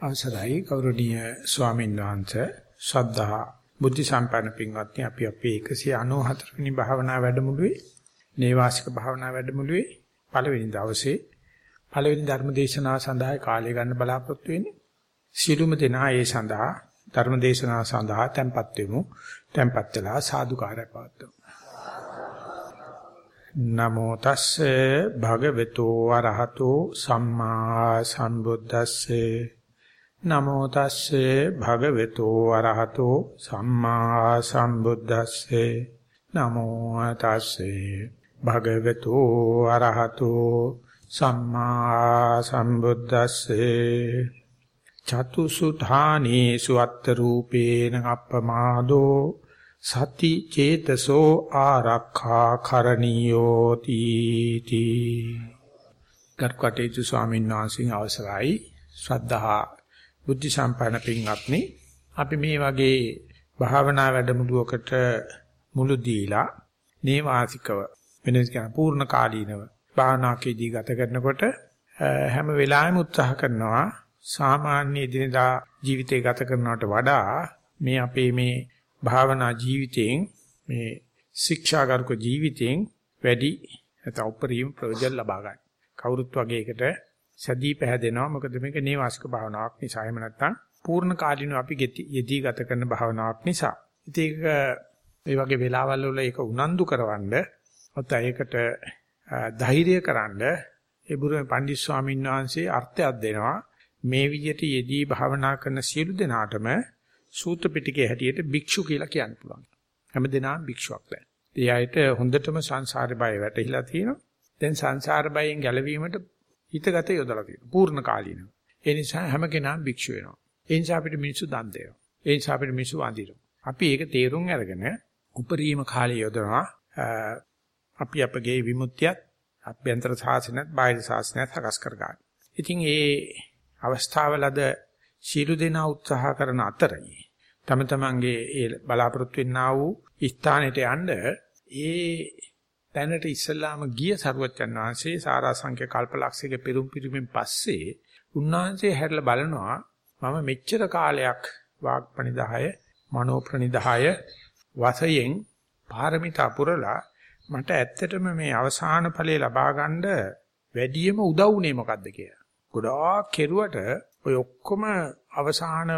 අවසරයි ගෞරවනීය ස්වාමීන් වහන්සේ. ශ්‍රද්ධා බුද්ධ සම්පන්න පින්වත්නි අපි අපේ 194 වෙනි භාවනා වැඩමුළුවේ නේවාසික භාවනා වැඩමුළුවේ පළවෙනි දවසේ පළවෙනි ධර්ම දේශනාව සඳහා කාලය ගන්න බලාපොරොත්තු වෙන්නේ. සිළුම දෙනා ඒ සඳහා ධර්ම දේශනාව සඳහා tempත් වෙමු. tempත් වෙලා සාදුකාරය පවත්වමු. නමෝ තස්සේ භගවතු වරහතෝ සම්මා සම්බුද්දස්සේ. නමෝ තස්සේ භගවතු අරහතෝ සම්මා සම්බුද්දස්සේ. නමෝ තස්සේ භගවතු අරහතෝ සම්මා සම්බුද්දස්සේ. චතුසුධානී සුවත්ත රූපේන අප්පමාදෝ සති චේතසෝ ආරක්ඛා කරණීයෝ තීති. ගර්කටේතු ස්වාමීන් වහන්සේ අවසරයි. ශ්‍රද්ධා බුද්ධ සම්පන්න පින්වත්නි අපි මේ වගේ භාවනා වැඩමුළුවකට මුළු දීලා නේවාසිකව වෙනස් කියන පූර්ණ කාලීනව භාවනාකේදී ගත කරනකොට හැම වෙලාවෙම උත්සාහ කරනවා සාමාන්‍ය දිනදා ජීවිතය ගත කරනවට වඩා මේ අපේ මේ භාවනා ජීවිතයෙන් මේ ශික්ෂාගාරක ජීවිතයෙන් වැඩි නැත්නම් උපරිම ප්‍රයෝජන ලබා ගන්න. කවුරුත් වගේ එකට සැදී පැහැදෙනවා මොකද මේක නේවාසික භාවනාවක් නිසා එහෙම නැත්නම් පූර්ණ කාලිනව අපි යෙදී ගත කරන භාවනාවක් නිසා. ඉතින් ඒක මේ වගේ වෙලාවල් වල ඒක උනන්දු කරවන්න නැත්නම් ඒකට ධෛර්ය කරන්න ඒ බුරුමේ පණ්ඩිත් ස්වාමීන් වහන්සේ අර්ථයක් දෙනවා මේ විදිහට යෙදී භාවනා කරන සියලු දෙනාටම සූත්‍ර පිටකයේ හැටියට භික්ෂු කියලා කියන්න පුළුවන්. හැම දෙනාම භික්ෂුවක් දැන්. ඒ අයට හොඳටම සංසාර බය වැටහිලා තියෙනවා. දැන් සංසාර බයෙන් ගැලවීමට හිතගත යොදලා තියෙනවා. පූර්ණ කාලීනව. ඒ නිසා හැම කෙනාම භික්ෂු වෙනවා. ඒ නිසා අපිට මිනිස්සු දන් දෙනවා. ඒ නිසා අපිට මිනිස්සු වඳිනවා. අපි ඒක තේරුම් අරගෙන උපරිම කාලය යොදනවා. අපි අපගේ විමුක්තියත් අභ්‍යන්තර සාසනත් බාහිර සාසනත් සකස් කර ගන්න. ඉතින් ඒ අවස්ථාවලද සීළු දෙනා උත්සාහ කරන අතරයි තම තමන්ගේ ඒ බලාපොරොත්තු වෙන්නා වූ ස්ථානෙට යන්න ඒ දැනට ඉස්සල්ලාම ගිය සරුවච්චන් වහන්සේ සාරාංශක කල්පලක්ෂයක පෙරුම් පිරුමෙන් පස්සේ උන්වහන්සේ හැරලා බලනවා මම මෙච්චර කාලයක් වාග්පනිදාය මනෝප්‍රනිදාය වශයෙන් පාරමිතා පුරලා මට ඇත්තටම මේ අවසාන ඵලය ලබා ගන්න වැඩියම උදව් උනේ මොකද්ද කියලා. ගොඩාක් කෙරුවට ඔය ඔක්කොම අවසාන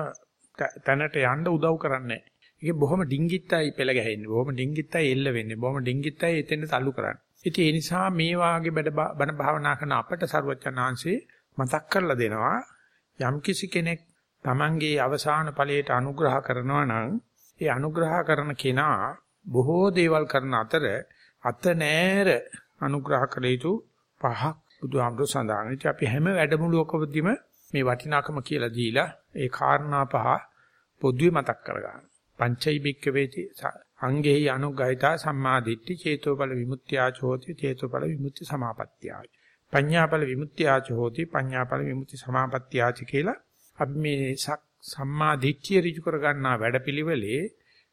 තැනට යන්න උදව් කරන්නේ ඒක බොහොම ඩිංගිත්තයි පෙළ ගැහෙන්නේ. බොහොම ඩිංගිත්තයි එල්ල වෙන්නේ. බොහොම ඩිංගිත්තයි එතෙන් තල්ලු කරන්නේ. ඉතින් ඒ නිසා මේ වාගේ බණ භාවනා කරන අපට ਸਰවචනාංශේ මතක් කරලා දෙනවා යම් කිසි කෙනෙක් Tamange අවසාන ඵලයට අනුග්‍රහ කරනවා නම් ඒ අනුග්‍රහ කරන කෙනා බොහෝ දේවල් කරන අතර අත නෑර අනුග්‍රහ කළ යුතු පහක් බුදුහාමුදුර සඳහන්. ඉතින් අපි හැම වැඩමුළුවකදීම මේ වටිනාකම කියලා දීලා ඒ කාරණා පහ පොදුවේ මතක් කරගන්න. පංචෛ බික්කවේති අංගෙහි අනුග්ගහිතා සම්මාදිට්ඨි චේතෝපල විමුක්ත්‍යාච හෝති චේතෝපල විමුක්ති සමාපත්තියයි පඤ්ඤාපල විමුක්ත්‍යාච හෝති පඤ්ඤාපල විමුක්ති සමාපත්තියයි කියලා අපි මේ සම්මාදිට්ඨිය ඍජු කර ගන්නා වැඩපිළිවෙලේ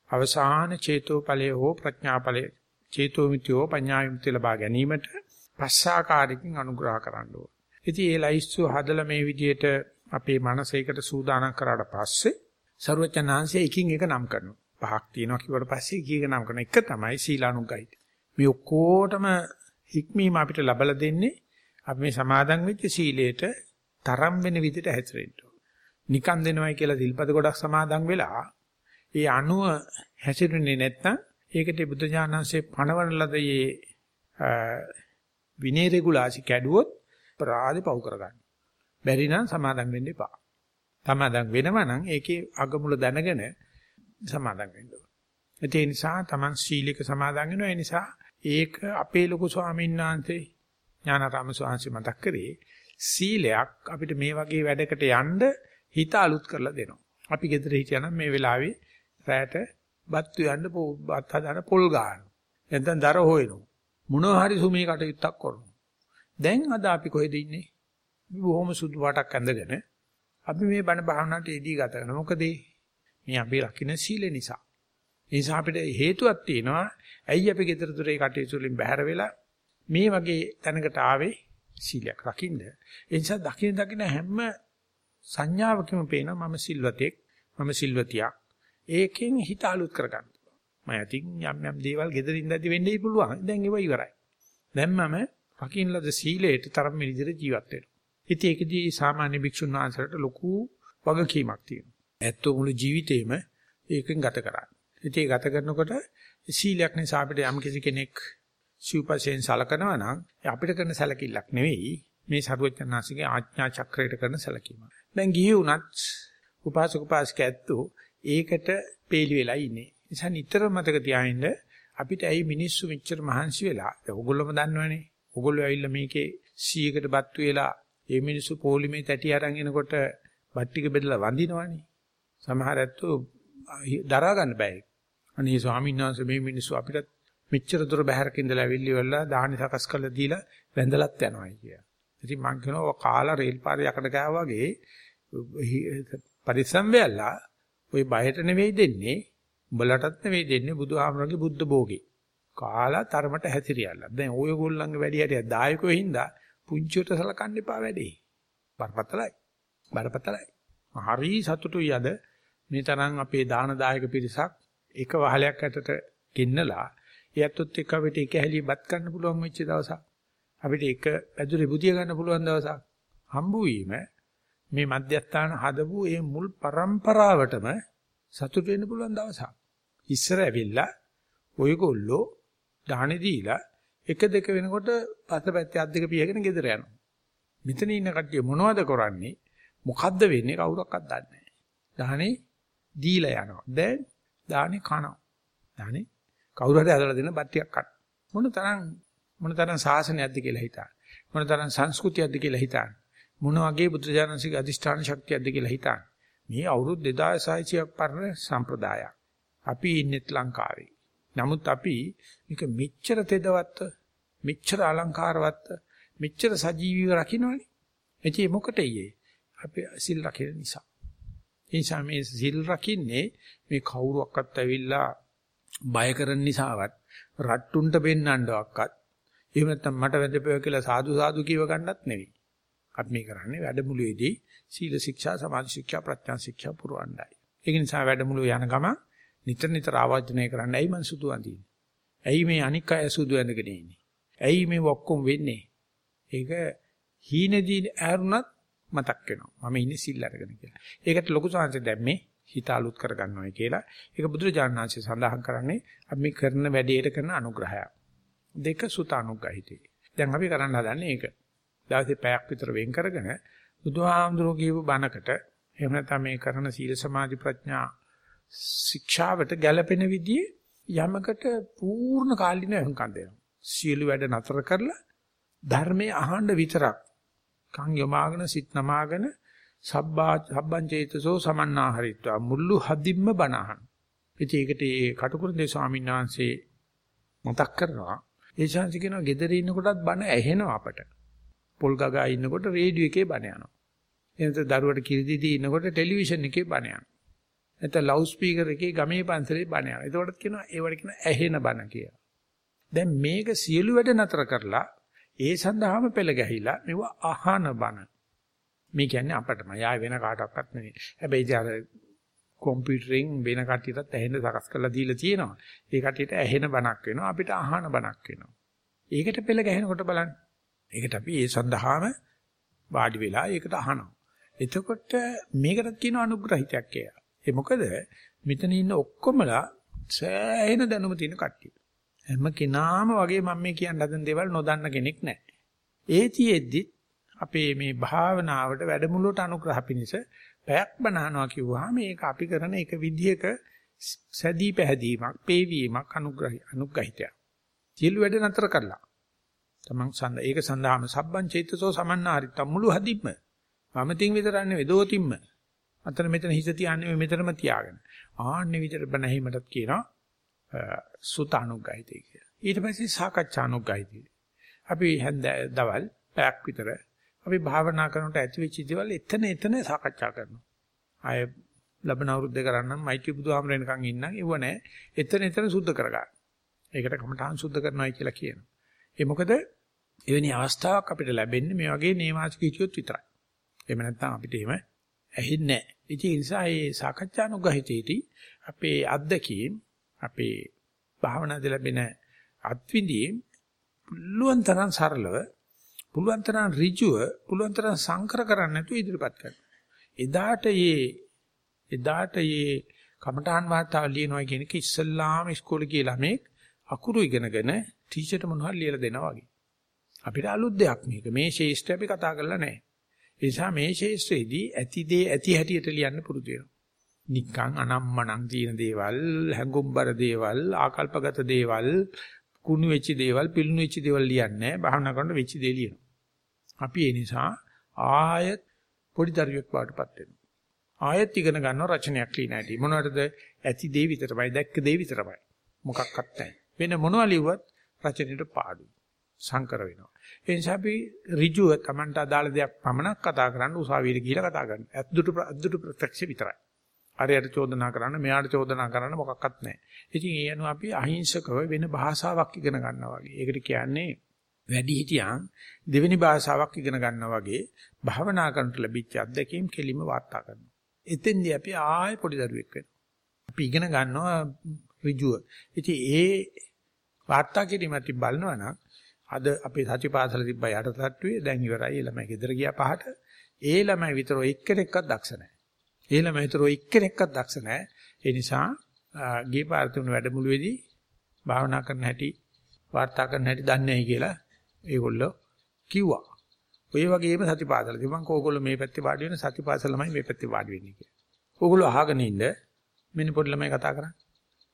අවසාන චේතෝපලයේ හෝ ප්‍රඥාපලයේ චේතෝමිතියෝ පඤ්ඤාවිමුක්තිය ලබා ගැනීමට පස්සාකාරකින් අනුග්‍රහ කරන්න ඕන. ඉතින් ඒ ලයිස්තු හදලා මේ විදිහට අපේ මනසේකට සූදානම් කරාට පස්සේ ਸਰවචනාංශය එකින් එක නම් කරනවා. පහක් තියෙනවා කිව්වට පස්සේ එක එක නම් කරන එක තමයි සීලානුගයිද. මේ ඔක්කොටම හික්මීම අපිට ලබලා දෙන්නේ අපි මේ සමාදන් වෙච්ච සීලයට තරම් වෙන විදිහට හැසිරෙන්න නිකන් දෙනවයි කියලා දිල්පද ගොඩක් සමාදන් වෙලා ඒ අණුව හැසිරෙන්නේ නැත්නම් ඒකට බුද්ධ ඥානංශේ පණවන ලද මේ විනය රෙගුලාසි කැඩුවොත් අපරාධේ පව් කරගන්න. බැරි නම් සමාදන් වෙන්න එපා. සමාදන් වෙනවා නම් ඒකේ අගමුල දැනගෙන සමාදන් වෙන්න ඕනේ. ඒ නිසා Taman සීලික සමාදන් වෙනවා. ඒ නිසා ඒක අපේ ලොකු ස්වාමීන් වහන්සේ ඥානාරාම ස්වාමීන් මතක් කරේ සීලයක් අපිට මේ වගේ වැඩකට යන්න හිත අලුත් කරලා දෙනවා. අපි ගෙදර හිටියනම් මේ වෙලාවේ රැයට බත් යන්න බත් හදන පොල් ගන්න. නැත්නම් දර හොයනවා. මොනවා හරි සුමී කටයුත්තක් කරනවා. දැන් අද අපි කොහෙද ඉන්නේ? බොහොම සුදු පාටක් ඇඳගෙන අපි මේ බණ භාවනාවට යෙදී ගත කරනවා. මොකද මේ අපි රකින්න සීල නිසා. ඒ නිසා අපිට හේතුවක් තියෙනවා. ඇයි අපි ගෙදර දොරේ කටයුතු වලින් බැහැර වෙලා මේ වගේ තැනකට ආවේ සීලයක් රකින්න. ඒ නිසා දකින්න දකින්න හැම සංඥාවකම පේනවා මම සිල්වතෙක් මම සිල්වතියක්. ඒකෙන් හිත අලුත් කරගන්න. මම අතින් යම් යම් දේවල් gederin දැදි වෙන්නයි පුළුවන්. දැන් ඒව ඉවරයි. දැන් මම රකින්න ලද සීලයට තරම් විදිහට ජීවත් වෙනවා. ඉතින් ඒකදී සාමාන්‍ය භික්ෂුන් වහන්සේට ලොකු වගකීමක් තියෙනවා. ඇත්තෝ මුළු ජීවිතේම ඒකෙන් ගත කරන්නේ. ඉතින් ඒ ගත කරනකොට සීලයක් නිසා අපිට යම් කිසි කෙනෙක් සිව්පසෙන් සලකනවා නම් අපිට කරන සැලකිල්ලක් නෙවෙයි මේ සරුවචනාංශගේ ආඥා චක්‍රයට කරන සැලකීම. දැන් ගිහි වුණත් උපාසක උපාසික ඇත්තෝ ඒකට පේලි වෙලා ඉන්නේ. නිසා නිතර මතක තියාගන්න අපිට ඇයි මිනිස්සු මෙච්චර මහන්සි වෙලා ඔයගොල්ලෝම දන්නවනේ. ඔයගොල්ලෝ ඇවිල්ලා මේකේ 100කට බත් වේලා ඒ මිනිස්සු පොලිමේ තැටි අරන් එනකොට බත් ටික බෙදලා වඳිනවනේ. සමහර ඇත්තෝ දරා ගන්න බෑ. අනේ ස්වාමීන් වහන්සේ මේ මිනිස්සු අපිට මෙච්චර දුර බැහැරක ඉඳලා ඇවිල්ලි වෙලා දාහනි සකස් කරලා දීලා වැඳලත් යනවා කිය. ඉතින් මං කියනවා කාලා රේල් පාරේ යකඩ ගාවා වගේ පරිස්සම් වෙලා ওই බයට නෙවෙයි දෙන්නේ උඹලටත් නෙවෙයි දෙන්නේ බුදුහාමරගේ බුද්ධ භෝගේ. කාලා තරමට හැතිරියල්ලා. දැන් ඔයගොල්ලන්ගේ වැඩි හරියක් දායකයෝ හින්දා පුංචියට සලකන්න එපා වැඩේ. බරපතලයි. බරපතලයි. හරි සතුටුයි අද මේ තරම් අපේ දාන දායක පිරිසක් එක වහලයක් ඇතට ගෙන්නලා එයත්ොත් එක්ක අපිට එක හැලිය බත් ගන්න පුළුවන් වෙච්ච දවසක්. අපිට එක පැදුරේ බුදිය ගන්න පුළුවන් දවසක්. හම්බු වීම මේ මධ්‍යස්ථාන හදපු ඒ මුල් પરම්පරාවටම සතුට වෙන්න පුළුවන් දවසක්. ඉස්සර ඇවිල්ලා ඔයගොල්ලෝ දාහනේ දීලා එක දෙක වෙනකොට පස්සපැත්තේ අත් දෙක පියගෙන ගෙදර යනවා. මෙතන ඉන්න කට්ටිය මොනවද කරන්නේ? මොකද්ද වෙන්නේ කවුරක්වත් දන්නේ නැහැ. දාහනේ දීලා යනවා. දැන් දාහනේ කනවා. දාහනේ කවුරු හරි හදලා දෙන බත් ටිකක් කන. මොන තරම් මොන තරම් සාසනයක්ද කියලා හිතන්න. මොන තරම් සංස්කෘතියක්ද කියලා හිතන්න. මොන වගේ බුද්ධජානසික අධිෂ්ඨාන ශක්තියක්ද කියලා හිතන්න. මේ අවුරුදු 2600ක් පරණ සම්ප්‍රදායක්. අපි ඉන්නේ ලංකාවේ. නමුත් අපි මේක මෙච්චර තෙදවත්ව, මෙච්චර අලංකාරවත්ව, මෙච්චර සජීවීව රකින්නවනේ. එචේ මොකටෙයි? අපි සිල් රකින නිසා. ඒ නිසා මේ සිල් රකින්නේ මේ කවුරුවක්වත් ඇවිල්ලා බය කරන නිසාවත් රට්ටුන්ට පෙන්නන්නවක්වත් එහෙම නැත්නම් මට වැදපෙව කියලා සාදු සාදු කියව ගන්නත් නෙවෙයි. අපි මේ කරන්නේ වැඩමුළුවේදී සීල ශික්ෂා, සමාධි ශික්ෂා, ප්‍රඥා ශික්ෂා පුරවන්නයි. ඒක නිසා වැඩමුළුව යන ගම නිතර නිතර ආවර්ජනය කරන්න. ඇයි මං සුදු අඳින්නේ? ඇයි මේ අනික් අය සුදු ඇඳගෙන ඉන්නේ? ඇයි මේ ඔක්කොම වෙන්නේ? ඒක හීනදී ඇරුණත් මතක් වෙනවා. මම ඉන්නේ සිල් අරගෙන කියලා. ඒකට ලොකු සංසය දැම්මේ හිත අලුත් කරගන්නවයි කියලා. ඒක බුදුරජාණන් වහන්සේ සඳහන් කරන්නේ අපි මේ කරන වැඩේට කරන අනුග්‍රහය. දෙක සුත අනුග්‍රහිතේ. දැන් අපි කරන්න හදන්නේ ඒක. දවසේ පැයක් විතර වෙන් කරගෙන බුදුහාමුදුරුවෝ කියපු බණකට එහෙම නැත්නම් මේ කරන සීල සමාධි ප්‍රඥා ශික්ෂාවට ගැළපෙන විදිහේ යමකට පූර්ණ කාලින වහංකම් දෙනවා. සීල වැඩ නතර කරලා ධර්මයේ අහන්න විතරක් කන් යොමාගෙන සිත් නමාගෙන සබ්බා සබ්බං චේතසෝ සමන්නාහරිත්වා මුල්ලු හදින්ම බණහන්. ඉතින් ඒකට ඒ කටුකුරුන්දේ ස්වාමීන් වහන්සේ මතක් කරනවා ඒ ශාන්ති කියනවා gedare ඉන්නකොටත් බණ ඇහෙනවා අපට. පොල් ගගා ඉන්නකොට රේඩියෝ එකේ බණ යනවා. එනත දරුවට කිරි දීදී ඉන්නකොට ටෙලිවිෂන් එකේ බණ යනවා. නැත්නම් ලවුඩ් ස්පීකර් එකේ ගමේ පන්සලේ බණ යනවා. ඒකවලත් කියනවා ඒවට කියන ඇහෙන බණ කියලා. දැන් මේක සියලු වැඩ නතර කරලා ඒ සඳහාම පෙළ ගැහිලා මෙව අහන බණ. මේ කියන්නේ අපටම. යා වෙන කාටවත් නෙවෙයි. හැබැයි ඉතින් අර කම්පියුටරින් වෙන කට්ටියටත් ඇහෙන්න සකස් කරලා දීලා තියෙනවා. ඒ කට්ටියට ඇහෙන බණක් වෙනවා අපිට අහන බණක් වෙනවා. ඒකට පෙළ ගැහෙනකොට බලන්න. ඒකට අපි ඒ සඳහාම වාඩි වෙලා ඒකට අහනවා. එතකොට මේකටත් කියන අනුග්‍රහිතයක් කියලා. ඒ මොකද මෙතන ඉන්න ඔක්කොමලා සෑහෙන දැනුම තියෙන කට්ටිය. හැම කෙනාම වගේ මම මේ කියන්න හදන දේවල් නොදන්න කෙනෙක් නැහැ. ඒතියෙද්දි අපේ මේ භාවනාවට වැඩමුළුවට අනුග්‍රහ පිණිස පැයක් බනහනවා කිව්වහම මේක අපි කරන එක විදිහක සැදී පැහැදීමක්, පේවීමක් අනුග්‍රහය අනුග්‍රහිතයක්. සියලු වැඩ නතර කළා. තමන් සඳ ඒක සඳහාම සබ්බං චෛතසෝ සමන්නාරිත මුළු හදින්ම වමතින් විතරක් නෙවෙයි දෝතින්ම අතන මෙතන හිස තියන්නේ මෙතනම තියාගෙන ආන්නේ විතර බණහිමටත් කියනවා සුතානුග්ගයිතේ කියලා. ඊට පස්සේ සාකච්ඡානුග්ගයිතේ අපි හැන්ද දවල් පැයක් විතර අපි භාවනා කරනකොට ඇති වෙච්ච දේවල් එතන එතන සාකච්ඡා කරනවා. ආය ලබන අවුරුද්ද කරන්නම් මෛත්‍රී බුදුහාමරෙන්කන් ඉන්නම් ඒව නෑ. එතන එතන සුද්ධ කරගන්න. ඒකට කමඨාන් සුද්ධ කරනවායි කියලා කියනවා. ඒ මොකද එවැනි අවස්ථාවක් අපිට ලැබෙන්නේ මේ වගේ නේවාසික හිතියොත් විතරයි. එහෙම නැත්නම් අපිට එහෙම ඇහෙන්නේ නැහැ. ඉතින් ඒ නිසා මේ සාකච්ඡානුගහිතේදී අපේ අත්දැකීම් අපේ භාවනාවේ ලැබෙන අත්විඳීම් පුළුවන් තරම් සරලව පුළුවන් තරම් ඍජුව පුළුවන් තරම් සංකර කරන්නේ නැතුව ඉදිරිපත් කරනවා. එදාට මේ එදාට මේ කමඨාන් වාතාව ලියනවා කියන එක ඉස්සල්ලාම ඉස්කෝලේ ගිය ළමෙක් අකුරු ඉගෙනගෙන ටීචර්ට මොනවද ලියලා දෙනවා වගේ. අපිට අලුත් දෙයක් මේක. මේ ශේෂ්ඨය අපි කතා කරලා නැහැ. ඒ නිසා මේ ශේෂ්ත්‍රයේදී ඇති දේ ඇති හැටියට ලියන්න පුරුදු වෙනවා. නිකං අනම්මනම් තියෙන දේවල්, හැඟුම්බර දේවල්, ආකල්පගත දේවල්, කුණු වෙච්ච දේවල්, පිළුණු වෙච්ච දේවල් ලියන්නේ නැහැ. භාවනා කරනකොට වෙච්ච දේ ලියනවා. අපි ඒ නිසා ආයත් පොඩි දරුවෙක් බවටපත් වෙනවා. ආයත් ඉගෙන ගන්නවා රචනයක් ලියන හැටි. මොනවටද? ඇති දේ විතරයි, දැක්ක දේ විතරයි. මොකක්වත් නැහැ. වෙන මොනවා ලිව්වත් රචනෙට පාඩුයි. සංකර වෙනවා. ඒ නිසා අපි ඍජුව Tamanට අදාළ දෙයක් පමණක් කතා කරන්න උසාවියට ගිහිලා කතා කරනවා. අද්දුට අද්දුට ප්‍රත්‍යක්ෂ විතරයි. අරයට චෝදනා කරන්න, මෙයාට චෝදනා කරන්න මොකක්වත් නැහැ. ඉතින් ඒ අනුව අපි අහිංසකව වෙන භාෂාවක් ඉගෙන ගන්නවා වගේ. ඒකට කියන්නේ වැඩි හිටියන් දෙවෙනි භාෂාවක් ඉගෙන ගන්නවා වගේ භාවනා කරනට ලැබිච්ච අත්දැකීම් කෙලිම වාර්තා කරනවා. එතෙන්දී අපි ආයෙ පොඩි දරුවෙක් වෙනවා. අපි ඉගෙන ගන්නවා ඍජුව. ඉතින් ඒ වාර්තා කිරීමත් බලනවා නම් අද අපේ සතිපාසල තිබ්බ යටටට්ටුවේ දැන් ඉවරයි ළමයි ගෙදර ගියා පහට. ඒ ළමයි විතර එක්කෙනෙක්වත් දක්ෂ නැහැ. ඒ ළමයි විතර එක්කෙනෙක්වත් දක්ෂ නැහැ. ඒ නිසා ගිය පාර තුන වැඩමුළුවේදී භාවනා කරන්න හැටි වාර්තා කරන්න හැටි දන්නේ නැහැ කියලා ඒගොල්ලෝ කිව්වා. ඔය වගේම සතිපාසල තිබ්බන් කෝගොල්ලෝ මේ පැත්තේ වාඩි වෙන සතිපාසල ළමයි මේ පැත්තේ වාඩි වෙන්නේ කියලා. ඕගොල්ලෝ අහගෙන ඉන්න මෙන්න පොඩි ළමයි කතා කරන්නේ.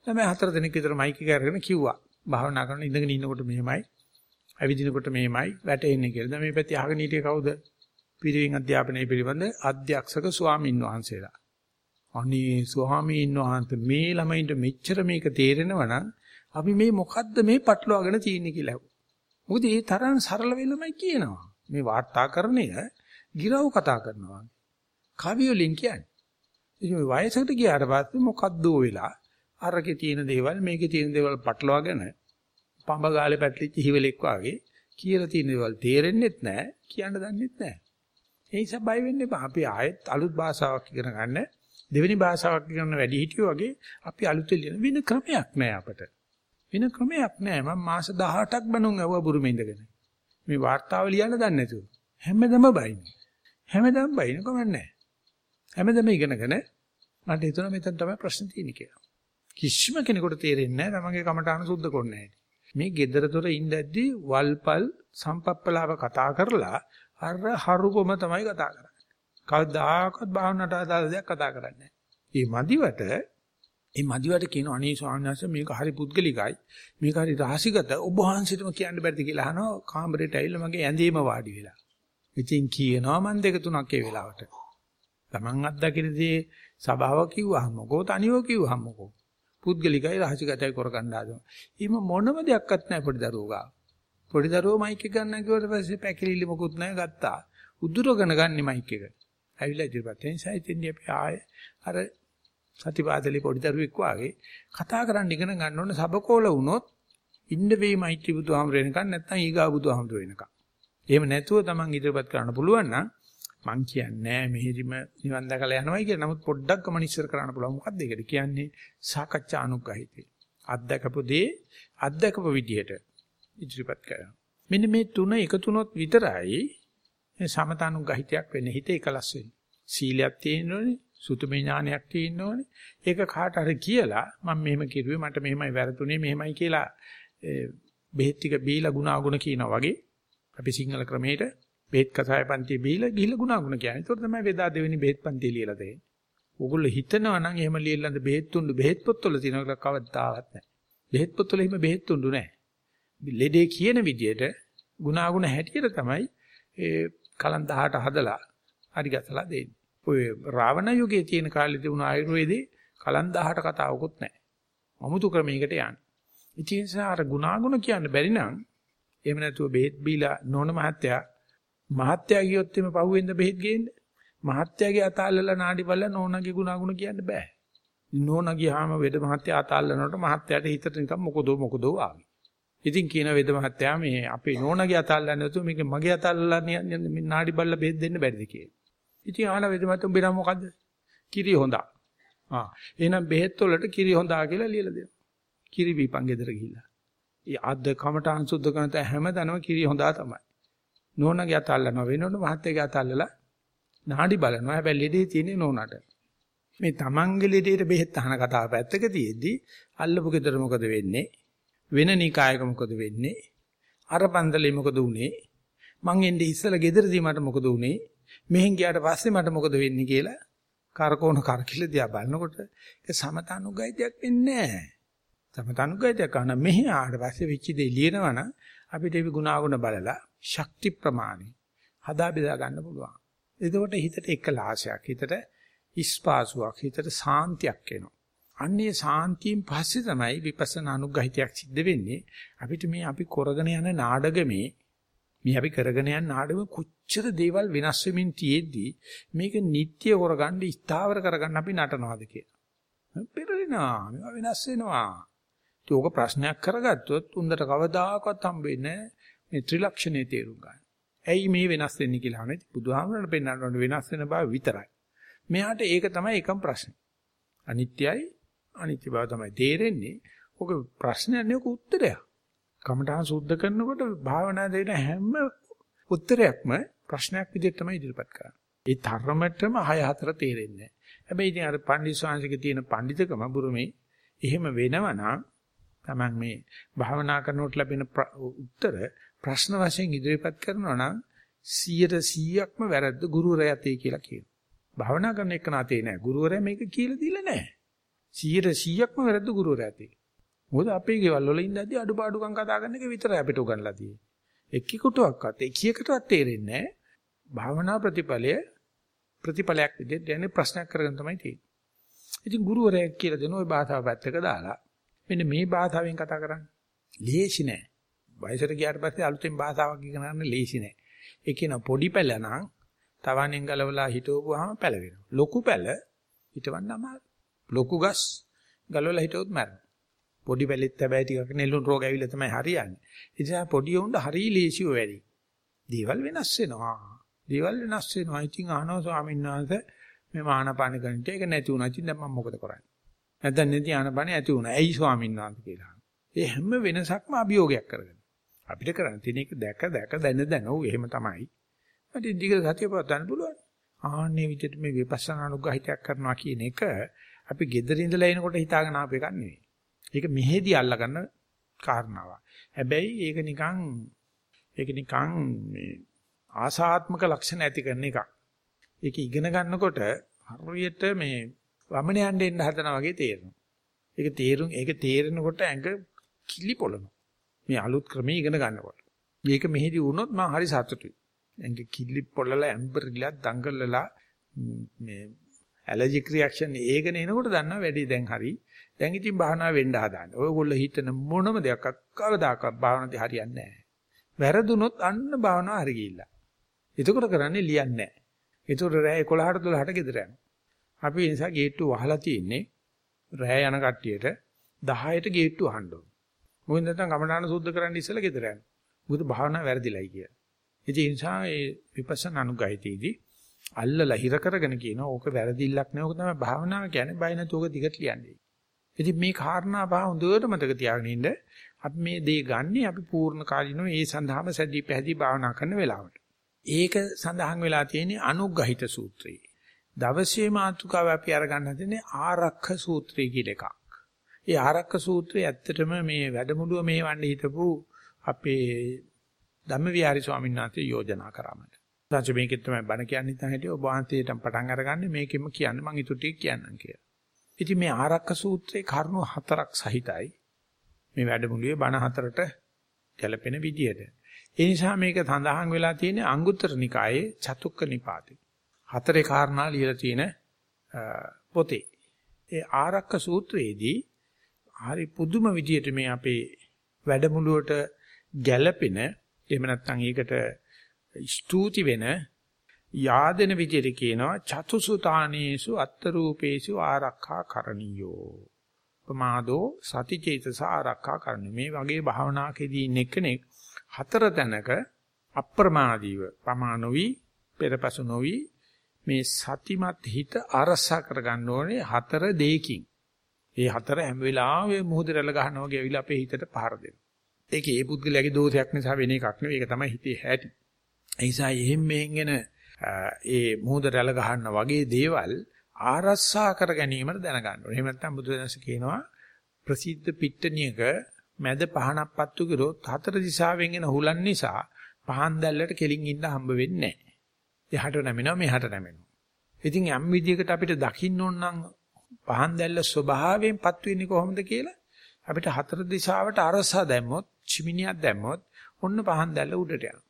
ළමයි හතර දෙනෙක් විතර මයික් එක අරගෙන කිව්වා. භාවනා කරන ඉඳගෙන ඉන්නකොට මෙහෙමයි ඇවිදිනකොට මෙහෙමයි වැටෙන්නේ කියලා. දැන් මේ පැත්තේ අහගෙන හිටියේ කවුද? පිරිවින් අධ්‍යාපනයේ පිළිබඳ අධ්‍යක්ෂක ස්වාමීන් වහන්සේලා. අනේ ස්වාමීන් වහන්සේ මේ ළමයින්ට මෙච්චර මේක තේරෙනවා නම් අපි මේ මොකද්ද මේ පටලවාගෙන තියෙන්නේ කියලා. මොකද මේ තරම් සරල වෙලමයි කියනවා. මේ වාර්තාකරණය ගිරව් කතා කරනවා. කවි වලින් කියන්නේ. ඉතින් වයසකට ගියාට පස්සේ මොකද්ද වෙලා අරකේ තියෙන දේවල් මේකේ තියෙන දේවල් පටලවාගෙන පඹ ගාලේ පැටලිච්ච හිවලෙක් වාගේ කියලා තියෙන දේවල් තේරෙන්නෙත් නැහැ කියන්න දන්නෙත් නැහැ. ඒ නිසා බය වෙන්න එපා. අපි ආයෙත් අලුත් භාෂාවක් ඉගෙන ගන්න. දෙවෙනි භාෂාවක් ඉගෙන ගන්න වැඩි හිටියෝ වගේ අපි අලුත් වෙන ක්‍රමයක් නෑ අපට. වෙන ක්‍රමයක් නෑ. මම මාස 18ක් බණුන් ඇව්වා බුරුමේ ඉඳගෙන. මේ වார்த்தාව ලියන්න දන්නේ නැතුව. හැමදම බයිනේ. හැමදම බයින කමන්නේ. හැමදම ඉගෙනගෙන මට හිතුණා මෙතන තමයි ප්‍රශ්න තියෙන්නේ කියලා. කිසිම කෙනෙකුට තේරෙන්නේ නැහැ තමන්ගේ කමටහන සුද්ධ කරන්න හැටි. මේ gedara dora ඉඳද්දී වල්පල් සම්පප්පලාව කතා කරලා අර හරුකොම තමයි කතා කරන්නේ. කවදාකවත් භාවනාවට අදාළ දෙයක් කතා කරන්නේ නැහැ. මේ මදිවට මේ මදිවට කියන අනේ ස්වාමීන් වහන්සේ මේක හරි පුද්ගලිකයි. මේක හරි රහසිගත ඔබ වහන්සේටම කියන්න බැරිද කියලා අහනවා කාමරේට ඇවිල්ලා මගේ ඇඳේම වාඩි වෙලා. ඉතින් කියනවා මන් දෙක තුනක් ඒ වෙලාවට. Taman අත්දකින්නේ සබාව කිව්වහමකෝ තනියව කිව්වහමකෝ. පුද්ගලිකයි රහසිගතයි කරගන්න හදනවා. ඊම මොනම දෙයක්වත් නැහැ පොඩි දරුවෝ ගාව. පොඩි දරුවෝ මයික් එක ගන්න කිව්වට පස්සේ පැකිලිලි මොකුත් නැහැ ගත්තා. උදුරගෙන ගන්න මයික් එක. ඇවිල්ලා ඉදිරියට එනිසා ඉතින් අපි ආයේ අර සතිපාදලි පොඩි දරුවෙක් වාගේ කතා කරන්න ඉගෙන ගන්න ඕන සබකෝල වුණොත් ඉන්න වෙයි මෛත්‍රී බුදුහාමර වෙනකන් නැත්නම් ඊගා බුදුහාමර වෙනකන්. එහෙම නැතුව Taman ඉදිරියපත් කරන්න පුළුවන් නම් මං කියන්නේ මෙහෙදිම නිවන් දැකලා යනවායි කියලා. නමුත් පොඩ්ඩක් ගමන ඉස්සර කරන්න පුළුවන්. මොකක්ද ඒකට කියන්නේ? සාකච්ඡා අනුග්‍රහිතේ. අත්දකපු දේ අත්දකපු විදියට ඉදිරිපත් කරනවා. මෙන්න මේ තුන එකතු වුණොත් විතරයි සමතානුග්‍රහිතයක් වෙන්නේ හිත එකලස් වෙන්නේ. සීලයක් තියෙනෝනේ, සුතුමේ ඥානයක් තියෙනෝනේ. ඒක කාට හරි කියලා මම මෙහෙම කිරුවේ මට මෙහෙමයි වැරදුනේ මෙහෙමයි කියලා බෙහෙත් ටික බීලා ගුණාගුණ කියනා වගේ අපි සිංහල ක්‍රමයට බෙහෙත් කසාය පන්ති බීලා ගිහිල්ලා ගුණාගුණ කියන්නේ. ඒතකොට තමයි වේදා දෙවෙනි බෙහෙත් පන්ති ලියලා තියෙන්නේ. ඕගොල්ලෝ හිතනවා නම් එහෙම ලියලා බෙහෙත් තුන්ඩු බෙහෙත් පොත්වල තියෙනවා කියලා කවදාවත් නැහැ. බෙහෙත් පොත්වල එහෙම බෙහෙත් තුන්ඩු නැහැ. ලෙඩේ කියන විදියට ගුණාගුණ හැටියට තමයි ඒ කලන් 18 හදලා හරි ගැසලා දෙන්නේ. ඔය රාවණ යුගයේ තියෙන කාලේ තිබුණ ආයුර්වේදේ කලන් 18 කතාවකුත් නැහැ. අමුතු ක්‍රමයකට යන්නේ. ඉතින් ඒ නිසා අර ගුණාගුණ කියන්න බැරි නම් එහෙම නැතුව බෙහෙත් බීලා නොන මහත්තයා මහත්යා ගියොත් එimhe පහුවෙන්ද බෙහෙත් ගේන්න. මහත්යාගේ අතාලලා නාඩි බලලා නෝනාගේ ගුණාගුණ කියන්න බෑ. නෝනා ගියාම වෙද මහත්යා අතාලනකොට මහත්යාට හිතට නිකන් මොකදෝ මොකදෝ ආවි. ඉතින් කියන වෙද මහත්යා මේ අපේ නෝනාගේ අතාලලා නැතුව මේක මගේ අතාලලා නාඩි බලලා බෙහෙත් දෙන්න බැරිද කියලා. ඉතින් ආලා වෙදමත් උඹ නම් මොකද්ද? කිරි හොඳා. ආ එහෙනම් බෙහෙත් වලට කිරි හොඳා කියලා ලියලා දෙනවා. කිරි බීපන් ගෙදර ගිහිල්ලා. ඒ අද්ද කමටහන් සුද්ධ කරන තැන හැමදැනම කිරි හොඳා තමයි. නෝනාගේ අතල්ලනවා වෙනකොට මහත්තයාගේ අතල්ලලා නාඩි බලනවා. හැබැයි ලෙඩේ තියෙන්නේ නෝනාට. මේ තමන්ගේ ලෙඩේට බෙහෙත් අහන කතාව පැත්තක තියෙද්දි අල්ලපු ගෙදර මොකද වෙන්නේ? වෙන නිකායක මොකද වෙන්නේ? අර පන්දලේ මොකද උනේ? මං එන්නේ ඉස්සලා ගෙදරදී මට මොකද උනේ? මෙහෙන් ගියාට පස්සේ මට මොකද වෙන්නේ කියලා කරකෝන කරකිල දිහා බලනකොට ඒක සමතනුගයිතයක් වෙන්නේ නැහැ. සමතනුගයිතයක් කරන මෙහි ආවට පස්සේ විචි දෙය ලියනවනම් අපිට ඒ ගුණාගුණ බලලා ශක්ති ප්‍රමාණය හදා බෙදා ගන්න පුළුවන්. එතකොට හිතට එකලාසයක් හිතට ඉස්පාසුවක් හිතට සාන්තියක් එනවා. අන්නේ සාන්තියෙන් පස්සේ තමයි විපස්සනා අනුග්‍රහිතයක් සිද්ධ වෙන්නේ. අපිට මේ අපි කරගෙන යන නාඩගමේ මේ අපි කරගෙන යන නාඩගම කොච්චර දේවල් වෙනස් වෙමින් තියෙද්දි මේක නිට්ටය කරගන්න ස්ථාවර කරගන්න අපි නටනවාද කියලා. පෙරලිනවා. මේවා වෙනස් වෙනවා. ඒක ප්‍රශ්නයක් කරගත්තොත් උන්දට කවදාකවත් හම්බෙන්නේ මේ ත්‍රිලක්ෂණයේ තේරුම් ගන්න. ඇයි මේ වෙනස් වෙන්නේ කියලා අහන්නේ බුදුහාමරණ පෙන්වන්න වෙනස් වෙන බව විතරයි. මෙයාට ඒක තමයි එකම ප්‍රශ්නේ. අනිත්‍යයි අනිත්‍ය බව තමයි තේරෙන්නේ. ඔක ප්‍රශ්නයක් නෙවෙයි උත්තරයක්. කමඨාන් සුද්ධ කරනකොට භාවනා දෙන හැම උත්තරයක්ම ප්‍රශ්නයක් විදිහට තමයි ඉදිරිපත් කරන්නේ. ඒ තරමටම 6 4 තේරෙන්නේ නැහැ. හැබැයි ඉතින් අර පණ්ඩිත ශාන්සිකේ තියෙන පඬිතකම බුරුමේ එහෙම වෙනවනම් Taman මේ භාවනා කරනකොට ලැබෙන උත්තර ප්‍රශ්න වශයෙන් ඉදිරිපත් කරනවා නම් 100%ක්ම වැරද්ද ගුරුවරයා තේ කියලා කියනවා. භාවනා කරන එක නාතේ නෑ. ගුරුවරයා මේක කියලා දීලා නෑ. 100%ක්ම වැරද්ද ගුරුවරයා තේ. මොකද අපේ ගෙවල් වල ඉඳද්දී අඩුපාඩුකම් කතා කරන එක විතරයි අපිට උගන්ලා තියෙන්නේ. එක්කිකුටවත් එකීකටවත් තේරෙන්නේ නෑ. භාවනා ප්‍රතිඵලය ප්‍රතිඵලයක් විදිහට යන්නේ ප්‍රශ්නයක් කරගෙන තමයි තියෙන්නේ. ඉතින් ගුරුවරයෙක් කියලා දෙන ওই භාෂාව පැත්තක දාලා මෙන්න මේ භාෂාවෙන් කතා කරන්නේ. ලේසි නෑ. වයසට ගියාට පස්සේ අලුතෙන් භාෂාවක් ඉගෙන ගන්න ලේසි නෑ. ඒ කියන පොඩි පැල නම් තවණෙන් ගලවලා හිටවපුවාම පැල වෙනවා. ලොකු පැල හිටවන්න අමාරු. ලොකු ගස් ගලවලා හිටවොත් මැරෙනවා. පොඩි පැලෙත් හැබැයි ටිකක් නෙළුම් රෝග ඇවිල්ලා තමයි හරියන්නේ. ඒ නිසා පොඩි උණ්ඩ හරි ලේසිය වැඩි. දේවල් වෙනස් වෙනවා. දේවල් වෙනස් වෙනවා. ඉතින් අහනවා ස්වාමීන් වහන්සේ මේ ආනපාන ගණිත ඒක නැති වුණා. ඉතින් දැන් මම මොකද කරන්නේ? නැත්නම් නැති ආනපාන ඇති වුණා. ඇයි ස්වාමීන් වහන්සේ කියලා. ඒ හැම වෙනසක්ම අභියෝගයක් කරගෙන. අපිට කරන්න තියෙන එක දැක දැක දැන දැන ඔව් එහෙම තමයි. මට දිගට සතිය පවත්වන්න පුළුවන්. ආන්නේ විදිහට මේ විපස්සනා අනුග්‍රහිතයක් කරනවා කියන එක අපි gedara ඉඳලා එනකොට හිතාගෙන ආපු එකක් නෙවෙයි. ඒක මෙහෙදි අල්ලගන්න කාරණාවක්. හැබැයි ඒක නිකන් ඒක නිකන් මේ ආසාත්මක ලක්ෂණ ඇති කරන එකක්. ඒක ඉගෙන ගන්නකොට හරියට මේ වමන යන්න එන්න හදනවා වගේ තේරෙනවා. ඒක තේරුම් ඒක තේරෙනකොට ඇඟ කිලි පොළනවා. මේ අලුත් ක්‍රමයේ ඉගෙන ගන්නකොට. මේක මෙහෙදි වුණොත් මම හරි සතුටුයි. ඇඟ කිලි පොළලා ඇම්බර්ලා දඟලලා මේ ඇලර්ජික් රියැක්ෂන් ඒකන එනකොට දන්නවා වැඩි දැන් හරි. දැන් ඉතින් භාවනා වෙන්න හදාන්න. ඔයගොල්ලෝ හිතන මොනම දෙයක් කවදාකවත් භාවනාවේ හරියන්නේ නැහැ. වැරදුනොත් අන්න භාවනාව හරි ගිහිල්ලා. එතකොට කරන්නේ ලියන්නේ නැහැ. ඒතකොට රෑ 11ට 12ට ගෙදර යනවා. අපි ඒ නිසා ගේට්ටු වහලා තියෙන්නේ රෑ යන කට්ටියට 10ට ගේට්ටු අහන්න ඕන. මොකද නැත්නම් කමඨාන සුද්ධ කරන්න ඉස්සෙල්ලා ගෙදර යනවා. මොකද භාවනාව වැරදිලයි කියලා. ඒ නිසා ඒ විපස්සනා අනුගායිතේදී අල්ලලා හිර කරගෙන කියනවා ඕක වැරදිල්ලක් නෙවෙයි ඕක තමයි භාවනාව කියන්නේ බය නැතුව ඕක දිගට ලියන්නේ. ඉතින් මේ කාරණා පහ හොඳට මතක තියාගෙන ඉන්න අපි මේ දේ ගන්නේ අපි පූර්ණ කාලිනව ඒ සඳහාම සැදී පැහැදී භාවනා කරන වෙලාවට. ඒක සඳහන් වෙලා තියෙන්නේ අනුග්‍රහිත සූත්‍රයේ. දවසේ මාතෘකාව අපි අරගන්න හදන්නේ ආරක්ෂ සූත්‍රය කියලා එකක්. ඒ ආරක්ෂ සූත්‍රය ඇත්තටම මේ වැඩමුළුව මේ වන්නේ හිටපු අපේ ධම්මවිහාරි ස්වාමීන් වහන්සේ යෝජනා කරාමද. දැන් මේකෙත් තමයි බණ කියන්නේ නැත්නම් හිටිය ඔබ වහන්සේට පටන් අරගන්නේ මේකෙම කියන්න මම ඊටු ටික කියන්නම් කියලා. ඉතින් මේ ආරක්ක සූත්‍රයේ කරුණු හතරක් සහිතයි. මේ වැඩමුළුවේ බණ හතරට ගැලපෙන විදියට. ඒ නිසා මේක සඳහන් වෙලා තියෙන අංගුත්තර නිකායේ චතුක්ක නිපාතේ. හතරේ කාරණා ලියලා තියෙන පොතේ. ඒ ආරක්ක සූත්‍රයේදී හරි පුදුම විදියට මේ අපේ වැඩමුළුවට ගැළපෙන එහෙම නැත්නම් ඒකට ස්තුති වෙන yaadena විදිහට කියනවා චතුසුතානේසු අත්තරූපේසු ආරක්ඛා කරණියෝ ප්‍රමාදෝ සතිචේතස ආරක්ඛා කරන්න මේ වගේ භාවනාකෙදී ඉන්න එක්කෙනෙක් හතර තැනක අප්‍රමාදීව ප්‍රමාණොවි පෙරපසු නොවි මේ සතිමත් හිත අරසා කරගන්න ඕනේ හතර දෙයකින්. ඒ හතර හැම වෙලාවෙම මුහුද රැළ ගන්නවා වගේ ඇවිල්ලා අපේ හිතට පහර දෙනවා. ඒක ඒ පුද්ගලයාගේ දෝෂයක් නිසා වෙන එකක් නෙවෙයි. ඒක තමයි හිතේ හැටි. ඒ නිසා එහෙම මෙහෙන් ඒ මුහුද රැළ ගන්නවා වගේ දේවල් ආරස්සා කර ගැනීමට දැනගන්න ඕනේ. එහෙම නැත්නම් බුදුදහම කියනවා ප්‍රසිද්ධ පිට්ටනියක මැද පහනක් පත්තු කරොත් හතර දිශාවෙන් එන හුලන් නිසා පහන් දැල්ලට කෙලින් ඉන්න හම්බ වෙන්නේ නැහැ. එහාට නැමෙනවා මෙහාට නැමෙනවා. ඉතින් යම් විදියකට අපිට දකින්න ඕන නම් පහන් දැල්ල ස්වභාවයෙන් පත් වෙන්නේ කොහොමද කියලා අපිට හතර දිශාවට අරසා දැම්මොත් චිමිනියක් දැම්මොත් ඔන්න පහන් දැල්ල උඩට යනවා.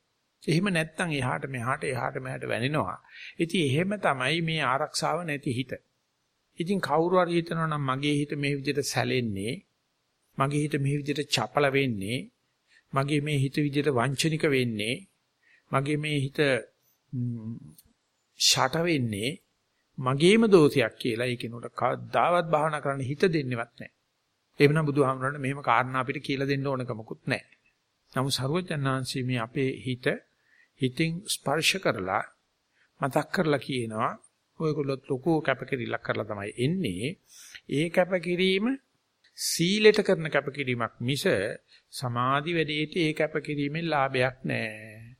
එහෙම නැත්නම් එහාට මෙහාට එහාට මෙහාට වැනෙනවා. ඉතින් එහෙම තමයි මේ ආරක්ෂාව නැති හිත. ඉතින් කවුරු හරි හිතනවා නම් මගේ හිත මේ විදිහට සැලෙන්නේ මගේ හිත මේ විදිහට චපල වෙන්නේ මගේ මේ හිත විදිහට වංචනික වෙන්නේ මගේ මේ හිත ෂට වෙන්නේ මගේම දෝෂයක් කියලා ඒ කෙනෙකුට කවදාවත් භාවනා කරන්න හිත දෙන්නේවත් නැහැ. එහෙමනම් බුදුහාමුදුරනේ මෙහෙම කාරණා අපිට කියලා දෙන්න ඕනකමකුත් නැහැ. නමුත් සරුවචනාංශී මේ අපේ හිත හිතින් ස්පර්ශ කරලා මතක් කරලා කියනවා ඔයගොල්ලෝ ලොකු කැපකිරීමක් කරලා තමයි එන්නේ. ඒ කැපකිරීම සීලෙට කරන කැපකිරීමක් මිස සමාධි වැඩේට ඒ කැපකිරීමෙන් ලාභයක් නැහැ.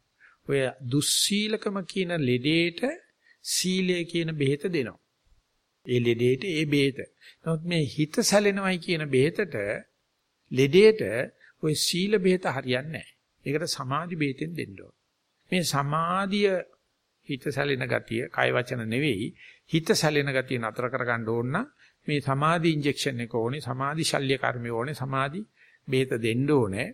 ඔය දුස්සීලකම කියන ලෙඩේට සීලය කියන බෙහෙත දෙනවා. ඒ ලෙඩේට ඒ බෙහෙත. නමුත් මේ හිත සැලෙනවයි කියන බෙහෙතට ලෙඩේට ওই සීල බෙහෙත හරියන්නේ නැහැ. ඒකට සමාධි බෙහෙතෙන් දෙන්න මේ සමාධිය හිත සැලෙන ගතිය, කය වචන නෙවෙයි, හිත සැලෙන ගතිය නතර කරගන්න ඕන මේ සමාධි ඉන්ජෙක්ෂන් එක ඕනේ, සමාධි ශල්‍ය කර්මය ඕනේ, සමාධි බෙහෙත දෙන්න ඕනේ.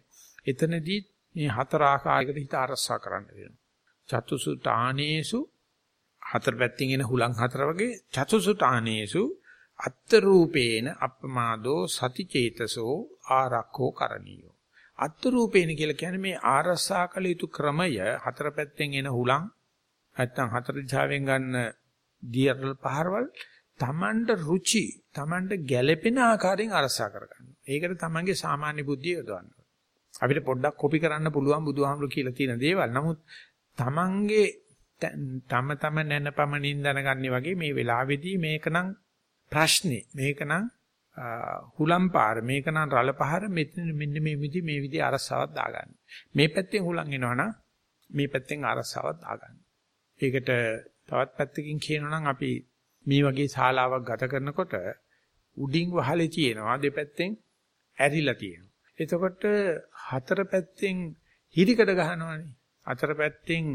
එතනදී මේ හතර ආකාරයකට හිත අරසා කරන්න වෙනවා. චතුසුතානේසු හතර පැත්තෙන් එන හුලං හතර වගේ චතුසුතානේසු අත්ත රූපේන අප්පමාදෝ සති චේතසෝ ආරක්ඛෝ කරණීයෝ අත්ත රූපේන කියලා කියන්නේ මේ ආරසා කළ යුතු ක්‍රමය හතර පැත්තෙන් එන හුලං නැත්තම් හතර දිශාවෙන් ගන්න දියරල් පහරවල් තමන්ට රුචි තමන්ට ගැළපෙන ආකාරයෙන් අරසා කරගන්න. ඒකට තමන්ගේ සාමාන්‍ය බුද්ධිය යොදවන්න. අපිට පොඩ්ඩක් කොපි කරන්න පුළුවන් බුදුහාමුදුරු කියලා තියෙන දේවල්. නමුත් තමන්ගේ තම තම නැනපමණින් දැනගන්නේ වගේ මේ වෙලාවේදී මේකනම් ප්‍රශ්නේ මේකනම් හුලම් පාර මේකනම් රළ පහර මෙතන මෙන්න මේ විදි මේ විදි අරසාවක් දාගන්න. මේ පැත්තෙන් හුලම් එනවනම් මේ පැත්තෙන් අරසාවක් දාගන්න. ඒකට තවත් පැත්තකින් කියනවා නම් අපි මේ වගේ ශාලාවක් ගත කරනකොට උඩින් වහලේ තියෙනවා දෙපැත්තෙන් ඇරිලා තියෙනවා. එතකොට හතර පැත්තෙන් හිරිකඩ ගහනවානේ. හතර පැත්තෙන්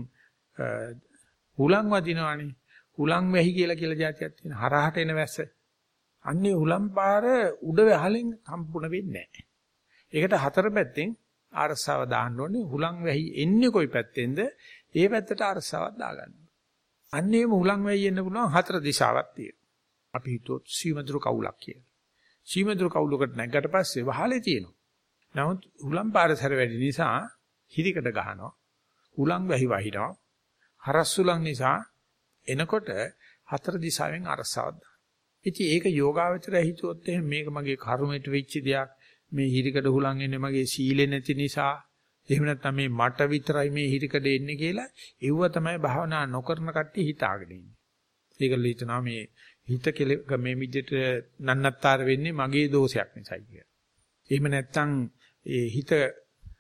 හුලං වදිනවානේ. හුලං වැහි කියලා කියලා જાතියක් තියෙන. හරහට එන වැස්ස. අන්නේ හුලං පාර උඩ වැහලෙන් සම්පූර්ණ වෙන්නේ නැහැ. ඒකට හතර පැත්තෙන් අරසාව දාන්න ඕනේ. හුලං වැහි එන්නේ කොයි පැත්තෙන්ද? ඒ පැත්තට අරසාවක් දාගන්න. අන්නේම හුලං වැහි එන්න පුළුවන් හතර දිශාවක් තියෙනවා. අපි හිතුවොත් සීමදුරු කවුලක් කියලා. සීමදුරු කවුලකට නැග්ගට පස්සේ වහලේ තියෙනවා. නමුත් හුලං පාරසර වැඩි නිසා හිරිකට ගහනවා. හුලං වැහි වහිනවා. හරස්සුලං නිසා එනකොට හතර දිශාවෙන් අරසාවක් දානවා. ඉතින් ඒක යෝගාවචරය හිතුවොත් එහෙනම් මේක මගේ කර්මයට වෙච්ච දෙයක්. මේ හිරිකඩ හුලං එන්නේ මගේ සීලෙ නැති නිසා. එහෙම නැත්නම් මේ මට විතරයි මේ හිරිකඩ එන්නේ කියලා ඒව තමයි භාවනා නොකරන කට්ටිය හිතාගෙන ඉන්නේ. ඒකල හිතනවා මේ හිත මේ විදිහට නන්නත්තර වෙන්නේ මගේ දෝෂයක් නිසායි කියලා. එහෙම නැත්නම් ඒ හිත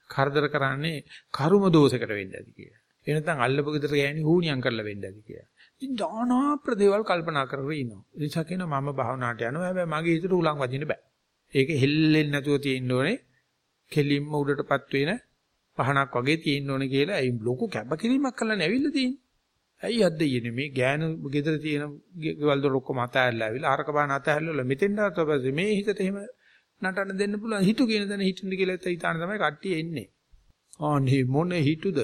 කරදර කරන්නේ කර්ම දෝෂයකට වෙන්න ඇති කියලා. එහෙම නැත්නම් අල්ලපු ගෙදර ගෑණි හුණියම් කරලා වෙන්න ඇති කියලා. ඉතින් දානා ප්‍රදේවල් කල්පනා කරගෙන ඉන්නවා. ඒ නිසා කියනවා මම භාවනාවට යනවා. හැබැයි මගේ හිතට උලන් වදින්න බෑ. ඒක හෙල්ලෙන්නේ නැතුව තියෙන්න ඕනේ. කෙලින්ම උඩටපත් වෙන පහනක් වගේ තියෙන්න ඕනේ කියලා. ඒ ලොකු කැපකිරීමක් කරලා නැවිල්ලා තියෙන්නේ. ඇයි අද්ද යෙන්නේ මේ ගෑනු ගෙදර තියෙන ගෙවල් දොර ඔක්කොම අතහැරලා ආවිලා ආරක බාන අතහැරලා මෙතෙන් ආවට පස්සේ මේ හිතට එහෙම නටන්න දෙන්න පුළුවන් හිතු කියන දන හිටින්න කියලා හිතාන තමයි කට්ටිය එන්නේ. ආනේ මොන හිතුද?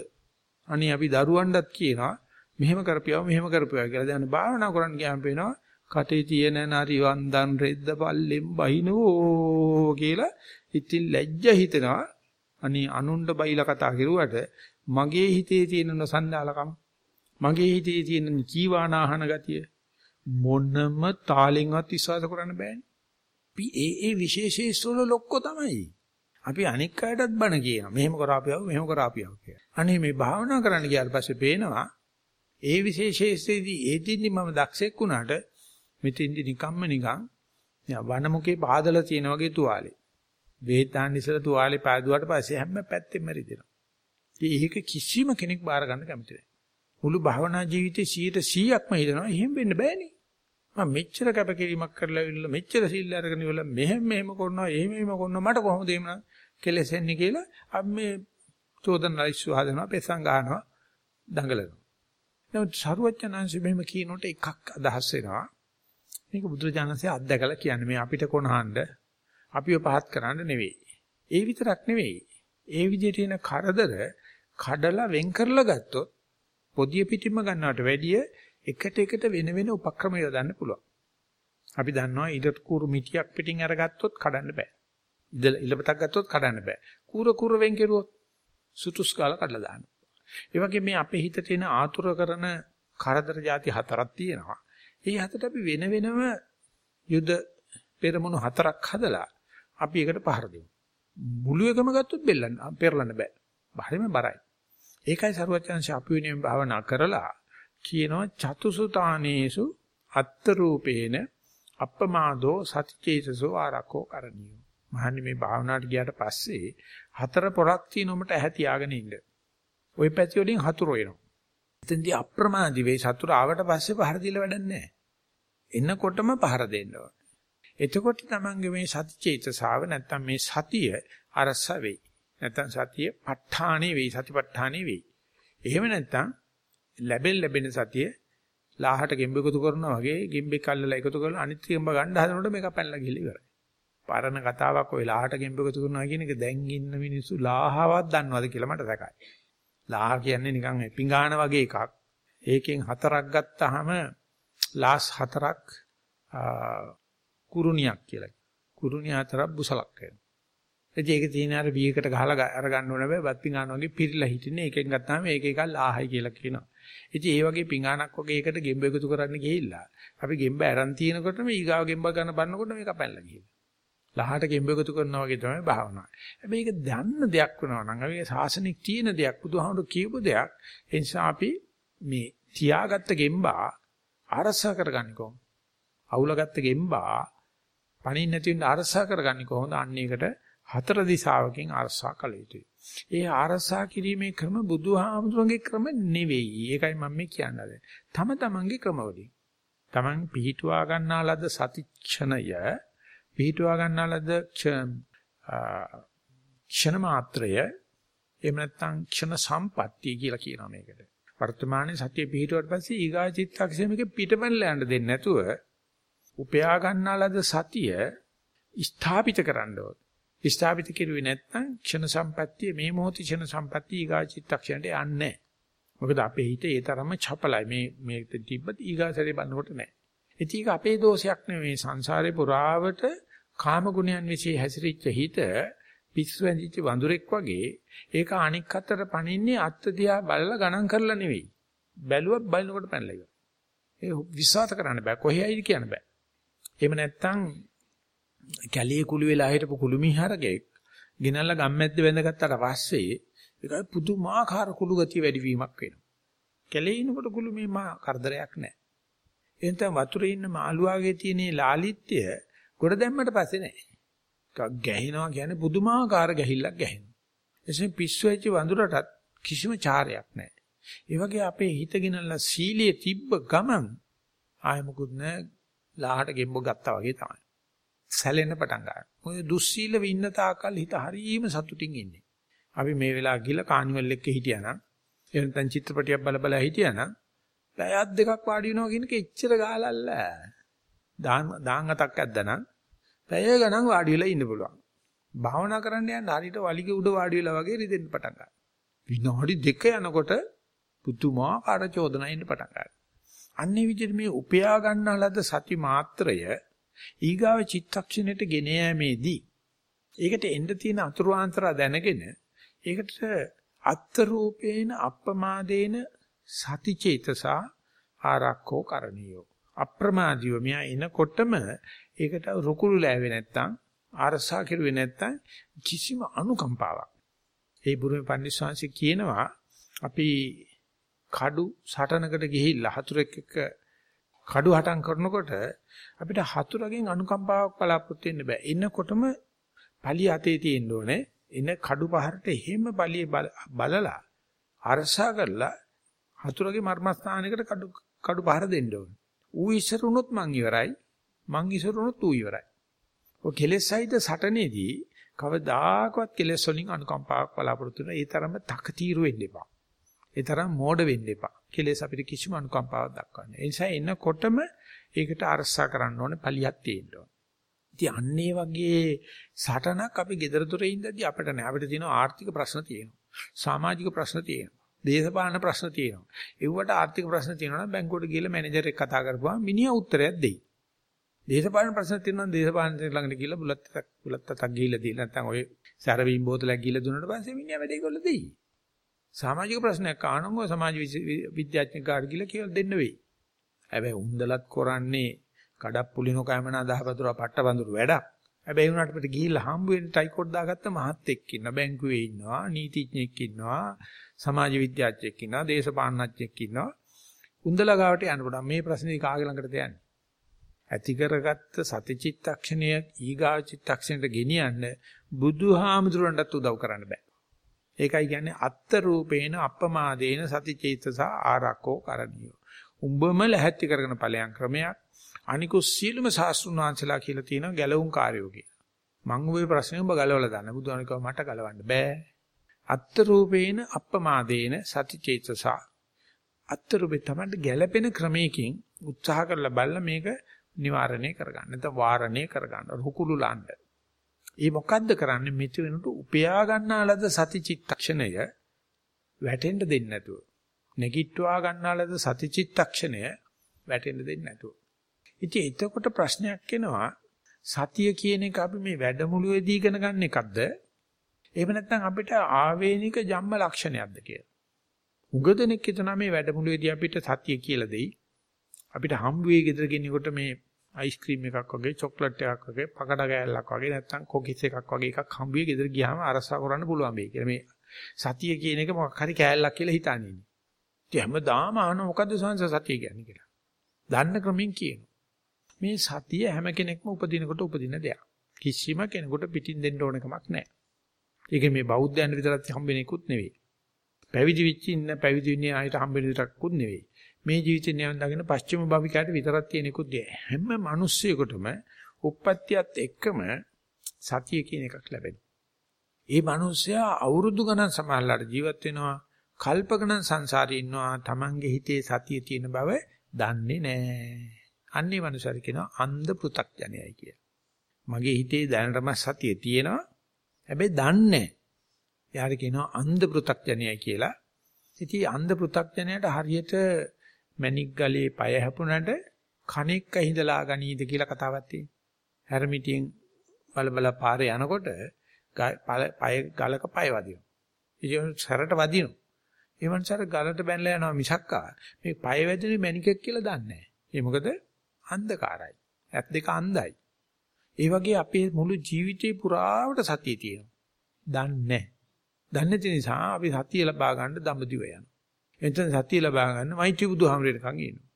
අනේ අපි දරුවන්ටත් කියනවා මෙහෙම කරපියව මෙහෙම කරපියව කියලා දැන් භාවනා කරන්න ගියාම පේනවා කටේ තියෙන nari වන්දන් රෙද්ද පල්ලෙන් බහිනෝ කියලා ඉතින් ලැජ්ජ හිතෙනවා. අනේ අනුණ්ඩ බයිලා කතා කරුවට මගේ හිතේ තියෙන නොසන්ඩාලකම මගේ හිතේ තියෙන ජීවානාහන ගතිය මොනම තාලෙන්වත් විශ්වාස කරන්න බෑනේ. අපි ඒ ඒ විශේෂේස්වල ලොක්කෝ තමයි. අපි අනික් අයටත් බණ කියනවා. මෙහෙම කරාපියව මෙහෙම කරාපියව කියලා. අනේ මේ භාවනා කරන්න ගියාට පස්සේ පේනවා ඒ විශේෂයේදී ඒදින්දි මම දක්ෂෙක් වුණාට මෙතෙන්දි නිකම්ම නිකන් වනමුකේ පාදලා තියෙන වගේ තුවාලේ. වේදාන් ඉස්සලා තුවාලේ පාදුවාට පස්සේ හැම පැත්තෙම රිදෙනවා. ඒක කිසිම කෙනෙක් බාර ගන්න කැමති නැහැ. මුළු භවනා ජීවිතේ 100%ක්ම හිතනවා එහෙම වෙන්න බෑනේ. මම මෙච්චර කැපකිරීමක් කරලා ඉන්න මෙච්චර සිල් අරගෙන ඉවල මෙහෙම මෙහෙම කරනවා එහෙම එහෙම කරනවා මට කොහොමද එහෙම කෙලෙසෙන්නේ කියලා අපි මේ චෝදන ලයිස්තු හදනවා පෙසන් ගන්නවා දඟලනවා. නමුත් සරුවචනංශ මෙහෙම කියනකොට එකක් අදහස් වෙනවා. මේක බුදුරජාණන්සේ අත්දැකලා කියන්නේ මේ අපිට කොනහඬ අපිව පහත් කරන්න නෙවෙයි. ඒ විතරක් නෙවෙයි. ඒ විදිහට එන කරදර කඩලා වෙන් කරලා ගත්තොත් පොදිය පිටින්ම ගන්නවට වැඩිය එකට එකට වෙන වෙන උපක්‍රම යොදන්න පුළුවන්. අපි දන්නවා ඉඩ කුරු මිටියක් පිටින් අරගත්තොත් කඩන්න බෑ. ඉඳ ඉලපතක් ගත්තොත් කඩන්න බෑ. කුර කුර වෙන් කෙරුවොත් සුතුස් කාලා කඩලා දානවා. ඒ වගේ මේ අපේ හිතේ තියෙන ආතුර කරන කරදර જાති හතරක් තියෙනවා. ඒ හතට අපි වෙන වෙනම යුද පෙරමුණු හතරක් හදලා අපි එකට පහර දෙමු. මුළු එකම ගත්තොත් බෙල්ලන්න පෙරලන්න බෑ. බාහිරම බරයි. ඒකයි සරුවචන්ශ අපි වෙනුවෙන් භාවනා කරලා කියනවා චතුසුතානේසු අත්ත රූපේන අප්පමාදෝ සතිචේතසෝ ආරකෝ කරණියෝ. මහන්නේ මේ භාවනාවට ගියාට පස්සේ හතර පොරක් තියෙනොමට ඇහැ තියාගෙන ඉන්න. ওই පැති වලින් හතුරු එනවා. එතෙන්දී අප්‍රමාදී වෙයි සතුරු ආවට පස්සේ පහර දීලා වැඩක් නැහැ. එන්නකොටම පහර දෙන්න ඕනේ. එතකොට තමන්ගේ මේ සතිචේතසාව නැත්තම් මේ සතිය අරස වෙයි. නැත්තම් සතිය ප ဋ ාණේ වෙයි සතිපට්ඨානේ වෙයි. එහෙම නැත්තම් ලැබෙන ලැබෙන සතිය ලාහට ගෙම්බ එකතු කරනවා වගේ ගෙම්බෙක් අල්ලලා එකතු කරලා අනිත් ගෙම්බ ගන්න හදනකොට මේක පැනලා ගිහලා ඉවරයි. පරණ කතාවක් ඔය ලාහට ගෙම්බ එකතු කරනවා කියන එක දැන් ඉන්න මිනිස්සු ලාහවත් දන්නවද කියලා මට සැකයි. ලාහ කියන්නේ නිකන් පිඟාන වගේ එකක්. ඒකෙන් හතරක් ගත්තාම ලාස් හතරක් කුරුණියක් කියලා. කුරුණිය හතරක් බුසලක් වෙනවා. ඉතින් ඒක තියෙන අර බීයකට ගහලා අර ගන්න ඕන බෑ බත් පිඟාන වගේ පිරිලා හිටින්නේ ඒකෙන් ගත්තාම ඒක එකක් ලාහයි කියලා කියනවා. ඉතින් ඒ වගේ පිඟානක් වගේ එකට ගෙම්බ එකතු කරන්න ගිහිල්ලා අපි ගෙම්බ අරන් තිනකොටම ඊගාව ගෙම්බ ගන්න බannකොට මේක පැනලා ගිහිල්ලා. ලහට ගෙම්බ එකතු කරනවා වගේ තමයි භාවනාව. හැබැයි ඒක දන්න දෙයක් වෙනවා නම් අපි සාසනික තියෙන දෙයක් බුදුහාමුදුරු කියපු දෙයක්. ඒ නිසා අපි මේ තියාගත්ත ගෙම්බා අරසා කරගන්නේ කොහොමද? අවුලගත්ත ගෙම්බා පණින් නැති වෙන්න අරසා කරගන්නේ කොහොමද? අන්න ඒකට හතර දිශාවකින් අරසා කළ යුතුයි. ඒ අරසා කිරීමේ ක්‍රම බුදුහාමුදුරන්ගේ ක්‍රම නෙවෙයි. ඒකයි මම මේ කියන්නේ. තම තමන්ගේ ක්‍රමවලින්. තමන් පිහිටුවා ගන්නා ලද සතික්ෂණය පිහිටුවා ගන්නා ලද ක්ෂණ මාත්‍රය එහෙම නැත්නම් ක්ෂණ සම්පත්තිය කියලා කියනවා මේකට. වර්තමානයේ සතිය පිහිටුවට පස්සේ ඊගා චිත්තක්ෂණයක පිටපැනලා යන්න දෙන්නේ නැතුව උපයා ගන්නා ලද සතිය ස්ථාපිත කරන්න ඕන. ස්ථාපිත කෙරුවේ නැත්නම් ක්ෂණ සම්පත්තිය මේ මොහොතේ ක්ෂණ සම්පත්තිය ඊගා චිත්තක්ෂණයට යන්නේ නැහැ. මොකද අපේ හිතේ ඒ තරම්ම චපලයි මේ මේ තිබ්බත් ඊගාසරේ බලනකොට නැහැ. ඒක අපේ දෝෂයක් නෙවෙයි සංසාරේ පුරාවට කාම ගුණයන් વિશે හැසිරිච්ච හිත පිස්සු ඇඳිච්ච වඳුරෙක් වගේ ඒක අනික් අතට පනින්නේ අත්ත දිහා බලලා ගණන් කරලා නෙවෙයි. බැලුවත් බලනකොට පැනලා ඉවරයි. ඒ විශ්වාස කරන්න බෑ කොහේයිද කියන්න බෑ. එහෙම නැත්නම් කැලියේ කුළු වෙලා හිටපු කුළුමිහරකෙක් ගෙනල්ලා ගම්මැද්ද වැඳගත්තට පස්සේ ඒක පුදුමාකාර කුළු ගතිය වැඩිවීමක් වෙනවා. කැලේ ඉනකොට කුළුමේ මා කරදරයක් නැහැ. එතන වතුරේ ඉන්න මාළුවාගේ තියෙන ලාලිත්‍ය ගොඩ දැම්මට පස්සේ නැහැ. ටිකක් ගැහිනවා කියන්නේ පුදුමාකාර ගැහිල්ලක් ගැහෙනවා. එසේ පිස්සු වෙච්ච වඳුරටත් කිසිම චාරයක් නැහැ. ඒ වගේ අපේ හිතගෙනලා සීලයේ තිබ්බ ගමන් ආය මොකුත් නැහැ. ලාහට ගෙම්බ ගත්තා වගේ තමයි. සැලෙන්න පටන් ගන්නවා. ඔය දුස්සීලව ඉන්න තාකල් හිත හරීම සතුටින් ඉන්නේ. අපි මේ වෙලාව ගිහලා කානිවල් එකක හිටියානම් එහෙම නැත්නම් චිත්‍රපටියක් බල බල හිටියානම් පැයක් දෙකක් වාඩි වෙනවා කියන එක එච්චර ගාලල්ල. දාන් දාන් අතක් ඇද්දනම් පැය ගණන් වාඩි වෙලා ඉන්න පුළුවන්. භාවනා කරන්න යන හරියට වලිගේ උඩ වාඩි වෙලා වගේ රිදෙන්න පටන් ගන්නවා. විනාඩි දෙක යනකොට පුතුමාකාර චෝදනා එන්න පටන් ගන්නවා. අන්නේ විදිහට මේ උපයා ගන්නා ලද සති මාත්‍රය ඊගාව චිත්තක්ෂණයට ගෙන යෑමේදී ඒකට එන්න තියෙන අතුරුාන්තර දැනගෙන ඒකට අත්ත රූපේන අප්‍රමාදේන සතිචේතසා ආරක්කෝ කරණියෝ අප්‍රමාදීව මෙයා එනකොටම ඒකට රුකුළු ලෑවේ නැත්තම් අරසා කෙරුවේ නැත්තම් කිසිම අනුකම්පාවක් ඒ බුරුමේ පන්දිස්වාංශي කියනවා අපි කඩු සටනකට ගිහිල්ලා හතුරෙක් එක්ක කඩු හටම් කරනකොට අපිට හතුරගෙන් අනුකම්පාවක් බලාපොරොත්තු වෙන්න බෑ. එනකොටම පලිය අතේ තියෙන්න ඕනේ. එන කඩු පහරට එහෙම පලිය බලලා අරසා කරලා හතුරගේ මර්මස්ථානයකට කඩු කඩු පහර දෙන්න ඕනේ. ඌ ඉස්සරුනොත් මං ඉවරයි. මං ඉස්සරුනොත් ඌ ඉවරයි. ඔය කෙලෙස් සහිත සටනේදී කවදාකවත් කෙලෙස් වලින් අනුකම්පාවක් බලාපොරොත්තු වෙන ඒ තරම තකතිරු වෙන්න එපා. ඒ තරම් මෝඩ වෙන්න එපා. කෙලෙස් අපිට කිසිම අනුකම්පාවක් දක්වන්නේ. ඒ නිසා එනකොටම ඒකට අරසා කරන්න ඕනේ පලියක් තියෙන්න ඕනේ. ඉතින් අන්නේ වගේ සටනක් අපි gedara dore ඉඳදී අපිට නෑ. අපිට තියෙන ආර්ථික ප්‍රශ්න තියෙනවා. සමාජික ප්‍රශ්න තියෙනවා. දේශපාලන ප්‍රශ්න තියෙනවා. ඒවට ආර්ථික ප්‍රශ්න තියෙනවා නම් බැංකුවට ගිහලා මැනේජර් එක්ක කතා කරපුවාම මිනිහා උත්තරයක් දෙයි. දේශපාලන ප්‍රශ්න තියෙනවා නම් දේශපාලන ළඟට ගිහලා බුලත් බුලත් අතක් ගිහලා දෙන්න නැත්නම් ඔය සැරවීම් බෝතලයක් ගිහලා දුන්නාට පස්සේ මිනිහා වැඩේ කරලා දෙයි. සමාජික ප්‍රශ්නයක් ආනම සමාජ විද්‍යාඥයෙක්ට ගිහලා කියලා දෙන්න වෙයි. හැබැයි උන්දලත් කරන්නේ කඩප්පුලිනෝ කැමනා දහවතුර පට්ටබඳුරු වැඩක්. හැබැයි උනාට පිට ගිහිල්ලා හම්බ වෙන ටයිකෝඩ් දාගත්ත මහත් එක්ක ඉන්න බැංකුවේ ඉන්නවා නීතිඥයෙක් ඉන්නවා සමාජ විද්‍යාඥයෙක් ඉන්නවා දේශපාලනඥයෙක් ඉන්නවා උන්දලා ගාවට යන්න පුළුවන් මේ ප්‍රශ්නේ කාගේ ළඟටද යන්නේ ඇති කරගත්ත සතිචිත්තක්ෂණය ඊගා චිත්තක්ෂණයට ගෙනියන්න බුදුහාමුදුරන්ටත් උදව් කරන්න බෑ. ඒකයි කියන්නේ අත්ත රූපේන අප්පමාදේන සතිචේතස ආරක්කෝ කරණියෝ. උඹම ලැහැත්ති කරගෙන ඵලයන් ක්‍රමයක් අනිකුත් සියලුම සාස්ෘණ වංශලා කියලා තියෙනවා ගැලවුම් කාර්යෝ කියලා. මං ওই ප්‍රශ්නේ උඹ ගලවලා දාන්න. බුදුහාමුදුරන් කිව්වා මට ගලවන්න බෑ. අත්ත රූපේන අප්පමාදේන සතිචේතස අත්ත රූපේ තමයි ගැළපෙන ක්‍රමයකින් උත්සාහ කරලා බලලා මේක නිවාරණය කරගන්න. නැත්නම් වාරණය කරගන්න. රුකුළු ලාන්න. ඒ මොකද්ද කරන්නේ? මෙති වෙනට උපයා ගන්නාලද සති චිත්තක්ෂණය වැටෙන්න දෙන්නේ නැතුව. නැගිට්වා ගන්නාලද සති චිත්තක්ෂණය වැටෙන්න දෙන්නේ නැතුව. ඉතින් එතකොට ප්‍රශ්නයක් එනවා සතිය කියන එක අපි මේ වැඩමුළුවේදී ඉගෙන ගන්න එකක්ද? එහෙම නැත්නම් අපිට ආවේනික ජම්ම ලක්ෂණයක්ද කියලා. උගදෙනෙක් හිතනවා මේ වැඩමුළුවේදී අපිට සතිය කියලා දෙයි. අපිට හම්බුවේ ගෙදර ගෙනියකොට මේ අයිස්ක්‍රීම් එකක් වගේ චොක්ලට් එකක් වගේ පකඩ ගෑල්ලක් වගේ නැත්නම් කොකිස් එකක් වගේ එකක් හම්බුවේ ගෙදර ගියාම අරසා කරන්න පුළුවන් වෙයි කියලා මේ සතිය කියන එක මොකක් හරි කෑල්ලක් කියලා හිතන්නේ ඉන්නේ. ඉතින් හැමදාම අහන මොකද්ද සංස සතිය කියන්නේ කියලා. දන්න ක්‍රමෙන් කියනවා. මේ සතිය හැම කෙනෙක්ම උපදිනකොට උපදින දෙයක්. කිසිම කෙනෙකුට පිටින් දෙන්න ඕන කමක් නැහැ. ඒක මේ බෞද්ධයන් විතරක් හම්බෙන එකකුත් නෙවෙයි. පැවිදි වෙච්ච ඉන්න පැවිදි වෙන්නේ ආයෙත් හම්බෙන විතරක්කුත් නෙවෙයි. මේ ජීවිතේ නිවන් දකින්න පස්චිම භවිකයට විතරක් තියෙන එකකුත් හැම මිනිස්සෙකුටම උප්පත්තියත් එක්කම සතිය කියන එකක් ලැබෙනවා. ඒ මිනිස්සයා අවුරුදු ගණන් සමහරලාට ජීවත් වෙනවා කල්ප ගණන් සංසාරේ ඉන්නවා Tamange හිතේ සතිය තියෙන බව දන්නේ නැහැ. අන්නේ මනුස්සයර කියනවා අන්ධ පෘ탁ජනයයි කියලා. මගේ හිතේ දැනටම සතිය තියෙනවා. හැබැයි දන්නේ එයාට කියනවා අන්ධ පෘ탁ජනයයි කියලා. ඉතින් අන්ධ පෘ탁ජනයට හරියට මණික් ගලේ পায় හැපුණට කණෙක් ඇහිඳලා ගනීද කියලා කතාවක් තියෙනවා. හැරමිටියෙන් බලබල පාරේ යනකොට පය ගලක පය වදිනවා. ඉතින් සැරට වදිනවා. ඒ වන්සර ගලට බැනලා යනවා මිසක්කා මේ පය වැදිනේ මණිකෙක් කියලා දන්නේ නැහැ. ඒ මොකද අන්ධකාරයි. ඇත් දෙක අන්ධයි. ඒ වගේ අපේ මුළු ජීවිතේ පුරාවට සතිය තියෙනවා. දන්නේ නැහැ. දන්නේ නැති නිසා අපි සතිය ලබා ගන්න දඹදිව යනවා. එතෙන් සතිය ලබා ගන්න මෛත්‍රී බුදුහාමරේකන් ඉන්නවා.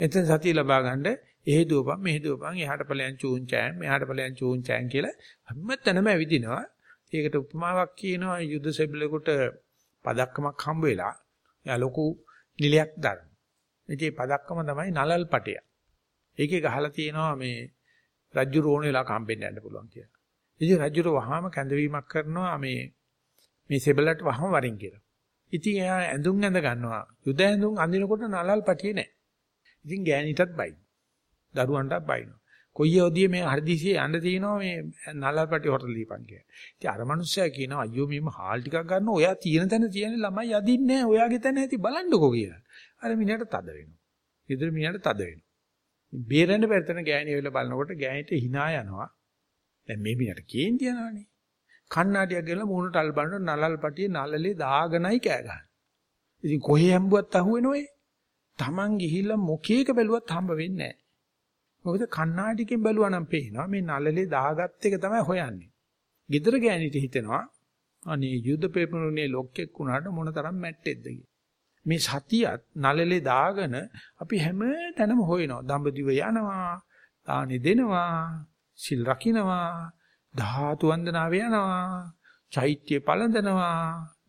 එතෙන් සතිය ලබා ගන්න එහෙ දුවපන් මෙහෙ දුවපන් එහාට ඵලයන් චූංචෑන් මෙහාට ඵලයන් චූංචෑන් කියලා හැමතැනම ඇවිදිනවා. ඒකට උපමාවක් කියනවා යුද සෙබලෙකුට පදක්කමක් හම්බ වෙලා එයා ලොකු නිලයක් දාන. ඉතින් පදක්කම තමයි නලල් පටය. ඒකේ ගහලා තියෙනවා මේ රජ්ජු රෝණ වෙලා කම්බෙන්න යන්න පුළුවන් කියලා. ඉතින් රජ්ජුර වහාම කැඳවීමක් කරනවා මේ මේ සෙබලට වහම වරින් කියලා. ඉතින් එයා ඇඳුම් ඇඳ ගන්නවා. යුද ඇඳුම් අඳිනකොට නලල් පටියේ නැහැ. ඉතින් ගෑණිටත් බයි. දරුවන්ටත් බයිනවා. කොයි යෝදියේ මේ හර්දිසියේ යන්න තියෙනවා මේ නලල් පටි හොරට දීපන් කියලා. ඉතින් අර මනුස්සයා කියනවා අයියෝ මෙම හාල් ටිකක් ගන්න ඔයා තියෙන තැන තියෙන ළමයි යදින්නේ නැහැ. ඔයාගේ තැන ඇති බලන්නකෝ කියලා. අර මිනිහට තද වෙනවා. ඊතර මිනිහට තද වෙනවා. බේරෙන්න බැරිතන ගෑණි වෙලා බලනකොට ගෑණිට hina යනවා. දැන් මේ මිනිහට කේන්ති යනවනේ. කණ්ණාඩියක් ගෙනලා මූණට අල් බලන නලල් පටියේ නලලේ දාගෙනයි කෑ ගහන්නේ. ඉතින් කොහේ හැම්බුවත් අහුවෙනොයි. Taman ගිහිල්ලා මොකේක බැලුවත් හම්බ වෙන්නේ නැහැ. මොකද කණ්ණාඩියකින් බැලුවා නම් පේනවා මේ නලලේ දාගත් එක තමයි හොයන්නේ. gedara ගෑනිට හිතෙනවා අනේ යුද පෙපුණුනේ ලොක්ෙක් වුණාට මොන තරම් මැට්ටෙක්ද කියලා. මේ සතියත් නලලේ දාගෙන අපි හැම තැනම හොයනවා. දඹදිව යනවා, දානි දෙනවා, සිල් රකින්නවා, ධාතු වන්දනාව යනවා, චෛත්‍ය පළඳනවා,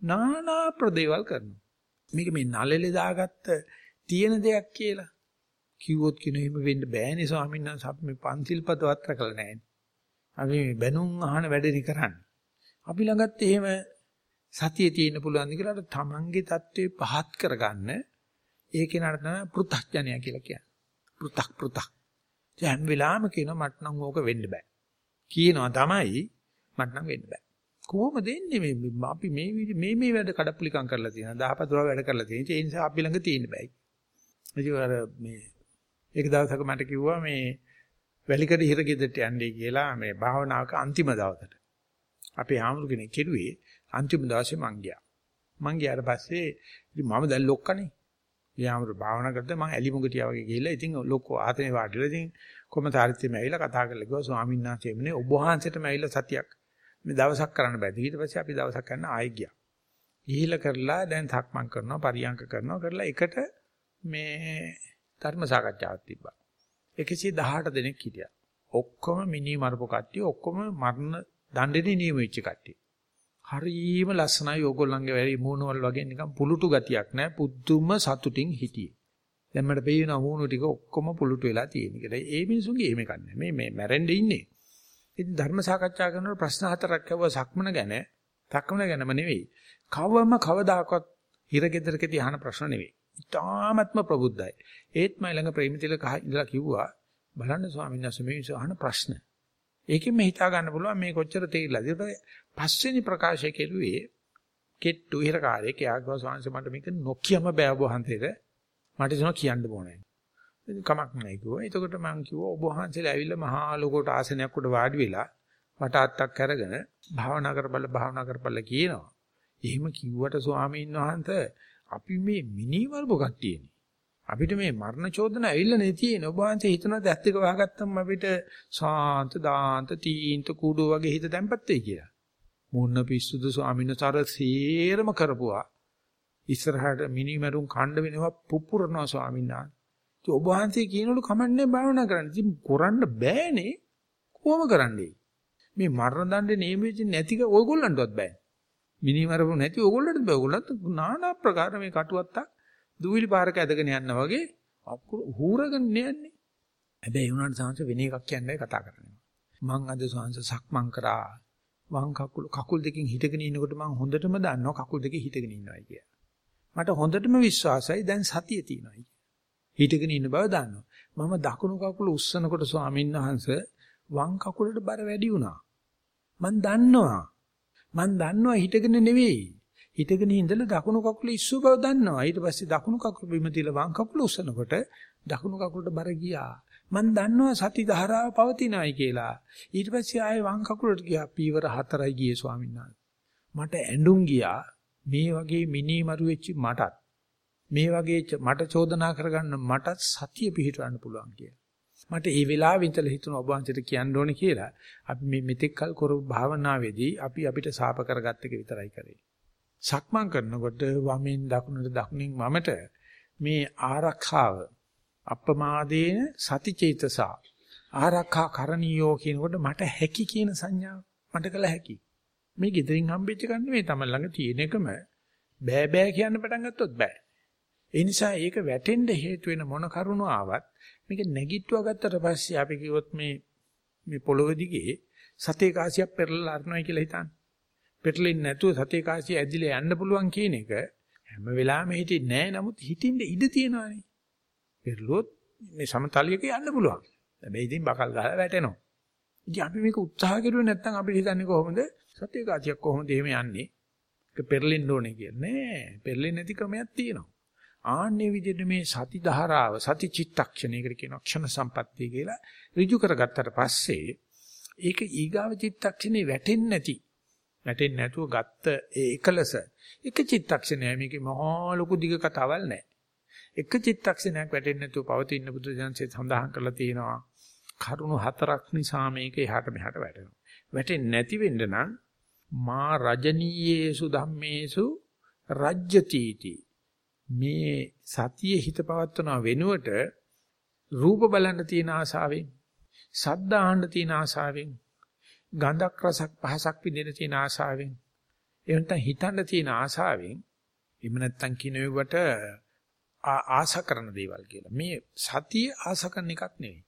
নানা ප්‍රදේවල් කරනවා. මේක මේ නලලේ දාගත්ත තියෙන දෙයක් කියලා. කිව්වොත් කියන එහෙම වෙන්න බෑනේ ස්වාමීන් වහන්සේ අපි මේ පන්සිල් පදවත් රැකලා නැහැ. අපි මේ බැනුම් අහන වැඩේ කරන්නේ. අපි ළඟත් එහෙම සතිය තියෙන්න පුළුවන් ද කියලා තමන්ගේ தત્ත්වේ පහත් කරගන්න ඒ කෙනාට තමයි පෘථග්ජනය කියලා කියන්නේ. පෘථක් පෘථක්. හැම වෙලාවෙම කියනවා මට නම් ඕක වෙන්න බෑ. කියනවා තමයි මට නම් වෙන්න බෑ. කොහොමද එන්නේ මේ අපි මේ මේ මේ වැඩ කඩප්පුලිකම් කරලා තියෙනවා. 10 වැඩ කරලා තියෙන. ඒ නිසා අපි ළඟ තියෙන්න බෑයි. ඉතින් මේ එක දවසක මට කිව්වා මේ වැලිකඩ හිර ගෙදරට යන්නේ කියලා මේ භාවනාවක අන්තිම දවසට. අපේ ආමුරු කෙනෙක් කෙරුවේ අන්තිම දවසේ මං ගියා. මං ගියාට පස්සේ ඉතින් මම දැන් ලොක්කනේ. යාමර භාවනා කරද්දී මම ඇලි මුගටියා වගේ ගිහිල්ලා ඉතින් ලොක්කෝ ආතනේ වාඩිලා ඉතින් කොමතාරිත්‍යෙම ඇවිල්ලා කතා කරලා කිව්වා ස්වාමීන් වහන්සේ එන්නේ ඔබ වහන්සේටම ඇවිල්ලා සතියක් මේ දවසක් කරන්න බෑ. ඊට පස්සේ අපි දවසක් කරන්න ආයෙ ගියා. ගිහිල්ලා කරලා දැන් තක්මන් කරනවා පරියංක කරනවා කරලා එකට මේ ධර්ම සාකච්ඡාවක් තිබ්බා. 118 දෙනෙක් හිටියා. ඔක්කොම මිනි මරපු කට්ටිය ඔක්කොම මරණ දණ්ඩේ නියම වෙච්ච කට්ටිය. හරිම ලස්සනයි ඕගොල්ලන්ගේ වැඩි මූණවල වගේ නිකන් පුලුටු ගතියක් නැහැ. පුදුම සතුටින් හිටියේ. දැන් මට පේන මූණු ටික ඔක්කොම පුලුටු වෙලා තියෙන කියලා. ඒ මිනිසුන්ගේ එහෙම කන්නේ. මේ මේ මැරෙන්න ඉන්නේ. ඉතින් ධර්ම සාකච්ඡා කරනකොට ප්‍රශ්න හතරක් ඇහුවා සක්මන ගැන. සක්මන ගැනම නෙවෙයි. කවම කවදාකවත් හිරගෙදරකදී අහන ප්‍රශ්න නෙවෙයි. ඉතාමත්ම ප්‍රබුද්ධයි. ඒත් මයි ළඟ ප්‍රේමිතිල කහ ඉඳලා කිව්වා බලන්න ස්වාමීන් වහන්සේ මේ අහන ප්‍රශ්න. ඒකෙන් මේ හිතා ගන්න පුළුවන් මේ කොච්චර තේරිලාද. ඊට පස්වෙනි ප්‍රකාශය කෙරුවේ කෙට්ටු ඉහරකාරයෙක් යාගව ස්වාමීන් මට මේක නොකියම බෑ ඔබ වහන්සේට. මට ඒක කියන්න ඕනේ. කමක් නැහැ කිව්වා. එතකොට මම කිව්වා ඔබ වහන්සේලා ඇවිල්ලා මහා ලෝකෝට ආසනයක් උඩ වාඩි වෙලා වට අත්තක් අරගෙන භාවනා කරපළ භාවනා කරපළ කියනවා. එහෙම කිව්වට ස්වාමීන් වහන්සේ අපි මේ මිනිවල්බ කට්ටියනේ. අපිට මේ මරණ චෝදන ඇවිල්ලා නේ තියෙන්නේ. ඔබ වහන්සේ හිතනවා දැස් දෙක වහගත්තම අපිට සාන්ත දාන්ත තීන්ත කුඩෝ වගේ හිත තැම්පත් වෙයි කියලා. මොන්න පිස්සුද ස්වාමීන් වහන්සේ සේරම කරපුවා. ඉස්සරහට මිනිමරුන් කණ්ඩ වෙනවා පුපුරනවා ස්වාමීන් වහන්සේ. ඉතින් ඔබ වහන්සේ කියනවලු කමන්නේ භාවනා කරන්න. ඉතින් කරන්න බෑනේ. කොහොම කරන්නේ? මේ මරණ දඬේ නියමෙච්ච නැතික ඔයගොල්ලන්ටවත් බෑ. මිනිමරපු නැති ඔයගොල්ලන්ට බෑ. ඔයගොල්ලන්ට নানা ප්‍රකාර මේ කටුවත්තක් දූවිලි පාරක ඇදගෙන යනවා වගේ අකුරු හූරගෙන යන්නේ. හැබැයි උනාට සංස වෙන එකක් කියන්නේ කතා කරන්නේ. මං අද සංස සක්මන් කරා. වම් කකුල කකුල් දෙකෙන් හිටගෙන ඉන්නකොට මං හොඳටම දන්නවා කකුල් දෙකේ හිටගෙන ඉන්නවා කියලා. මට හොඳටම විශ්වාසයි දැන් සතිය තියෙනවා කියලා. හිටගෙන ඉන්න බව දන්නවා. මම දකුණු කකුල උස්සනකොට ස්වාමීන් වහන්සේ වම් කකුලට බර වැඩි වුණා. මං දන්නවා. මං දන්නවා හිටගෙන නෙවෙයි. හිටගෙන ඉඳලා දකුණු කකුල ඉස්සුව බව දන්නවා. ඊට පස්සේ දකුණු කකුල බිම තියලා වම් කකුල උස්සනකොට දකුණු කකුලට බර ගියා. මම දන්නවා සති ධාරාව පවතිනවායි කියලා. ඊට පස්සේ ආයේ වම් කකුලට ගියා. පීවර හතරයි ගියේ ස්වාමීන් වහන්සේ. මට ඇඬුම් ගියා. මේ වගේ මිනි මරු වෙච්ච මටත් මේ වගේ මට චෝදනා කරගන්න මටත් සතිය පිහිටවන්න පුළුවන් කියලා. මට ඒ වෙලාවෙ ඉඳලා හිතුණ ඔබ වහන්සේට කියන්න ඕනේ කියලා. අපි මේ මෙතෙක් කල් කරපු භාවනාවේදී අපි අපිට සාප කරගත්ත එක විතරයි කරේ. සක්මන් කරනකොට වමෙන් දකුණට දකුණින් වමට මේ ආරක්ෂාව අප්‍රමාදේන සතිචේතසා ආරක්ෂා කරණීයෝ කියනකොට මට හැකි කියන සංඥාව මට කළ හැකි. මේ gedirin හම්බෙච්ච ගන්න මේ තමයි ළඟ තියෙන එකම. බෑ බෑ කියන්න පටන් ගත්තොත් බෑ. ඒ නිසා ඒක වැටෙන්න හේතු වෙන මොන කරුණ ආවත් මේක නැගිට්ටුවා ගත්තට පස්සේ අපි කිව්වොත් මේ මේ පොළොව දිගේ සතේ කාසියක් පෙරලලා අරනවා කියලා හිතන්න. පෙටලෙන්නේ නැතුව සතේ කාසිය ඇදිලා යන්න පුළුවන් කියන එක හැම වෙලාවෙම හිටින්නේ නැහැ. නමුත් හිටින්න ඉඩ තියෙනවානේ. පෙරළුවොත් මේ සමතලියක යන්න පුළුවන්. හැබැයි ඉතින් බකල් ගහලා වැටෙනවා. ඉතින් අපි මේක උත්සාහ කරුවේ නැත්නම් අපිට හිතන්නේ කොහොමද? සතේ කාසියක් කොහොමද එහෙම යන්නේ? ඒක පෙරලෙන්න ඕනේ කියන්නේ. නෑ. පෙරලෙන්නේ නැති ක්‍රමයක් තියෙනවා. ආන්නේ විදිහට මේ සති ධාරාව සති චිත්තක්ෂණයකට කියනවා ක්ෂණ සම්පත්තිය කියලා ඍජු කරගත්තට පස්සේ ඒක ඊගාව චිත්තක්ෂණේ වැටෙන්නේ නැති වැටෙන්නේ නැතුව ගත්ත ඒ එකලස එක චිත්තක්ෂණය මේකේ මහා ලොකු දිග කතාවක් නැහැ. එක චිත්තක්ෂණයක් වැටෙන්නේ නැතුව පවතින බුදු දහමසේ සඳහන් කරලා තියෙනවා. කරුණු හතරක් නිසා මේක එහාට මෙහාට වැටෙනවා. වැටෙන්නේ නැති වෙන්න නම් මා රජනීයේසු ධම්මේසු රජ්‍යතිති මේ සතියේ හිත පවත්වන වෙනුවට රූප බලන්න තියෙන ආසාවෙන් සද්ද අහන්න තියෙන ආසාවෙන් ගන්ධක් රසක් පහසක් විඳින තියෙන ආසාවෙන් එහෙනම් හිතන්න තියෙන ආසාවෙන් එහෙම නැත්තම් කිනෙවට ආස කරන දේවල් කියලා. මේ සතිය ආස කරන එකක් නෙවෙයි.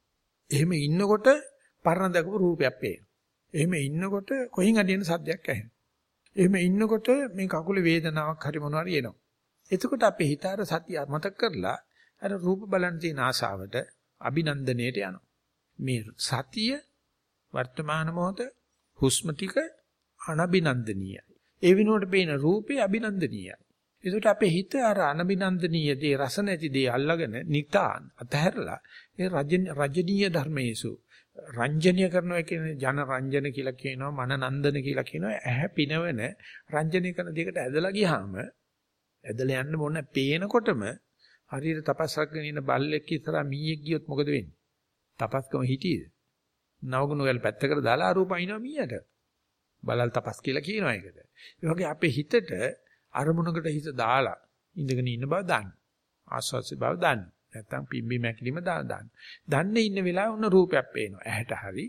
එහෙම ඉන්නකොට පරණ දකපු රූපයක් පේනවා. එහෙම ඉන්නකොට කොහින් අදින සද්දයක් ඇහෙනවා. එහෙම ඉන්නකොට මේ කකුලේ වේදනාවක් හරි මොනවා හරි එනවා. එතකොට අපේ හිත අර සතිය මතක කරලා අර රූප බලන්න තියෙන ආසාවට අභිනන්දනයට යනවා. මේ සතිය වර්තමාන මොහොත හුස්ම ටික අනබිනන්දනීයයි. ඒ විනෝඩ පේන රූපේ අබිනන්දනීයයි. ඒකට අපේ හිත අර අනබිනන්දනීය දේ රස නැති දේ අල්ලගෙන නිතාන් අතහැරලා ඒ රජනීය ධර්මයේසු රංජනීය කරනවා කියන්නේ ජන රංජන කියලා කියනවා මන නන්දන කියලා කියනවා ඇහැ පිනවන රංජනීය කරන දෙයකට ඇදලා ගියාම ඇදලා යන්න මොන පේනකොටම හරියට තපස් රැගෙන ඉන්න බල්ලෙක් ඉස්සරහා මීයක් ගියොත් මොකද වෙන්නේ? තපස්කම හිටියේද? නවගුණ වල පැත්තකට දාලා අරූප අයින්නවා මීයට. බලල් තපස් කියලා කියනවා ඒකට. ඒ වගේ අපේ හිතට අරමුණකට හිත දාලා ඉඳගෙන ඉන්න බව දාන්න. ආස්වාසි බව දාන්න. නැත්තම් පිම්බි මැකිලිම දාන්න. දන්නේ ඉන්න වෙලාව උන රූපයක් පේනවා. ඇහැට හරි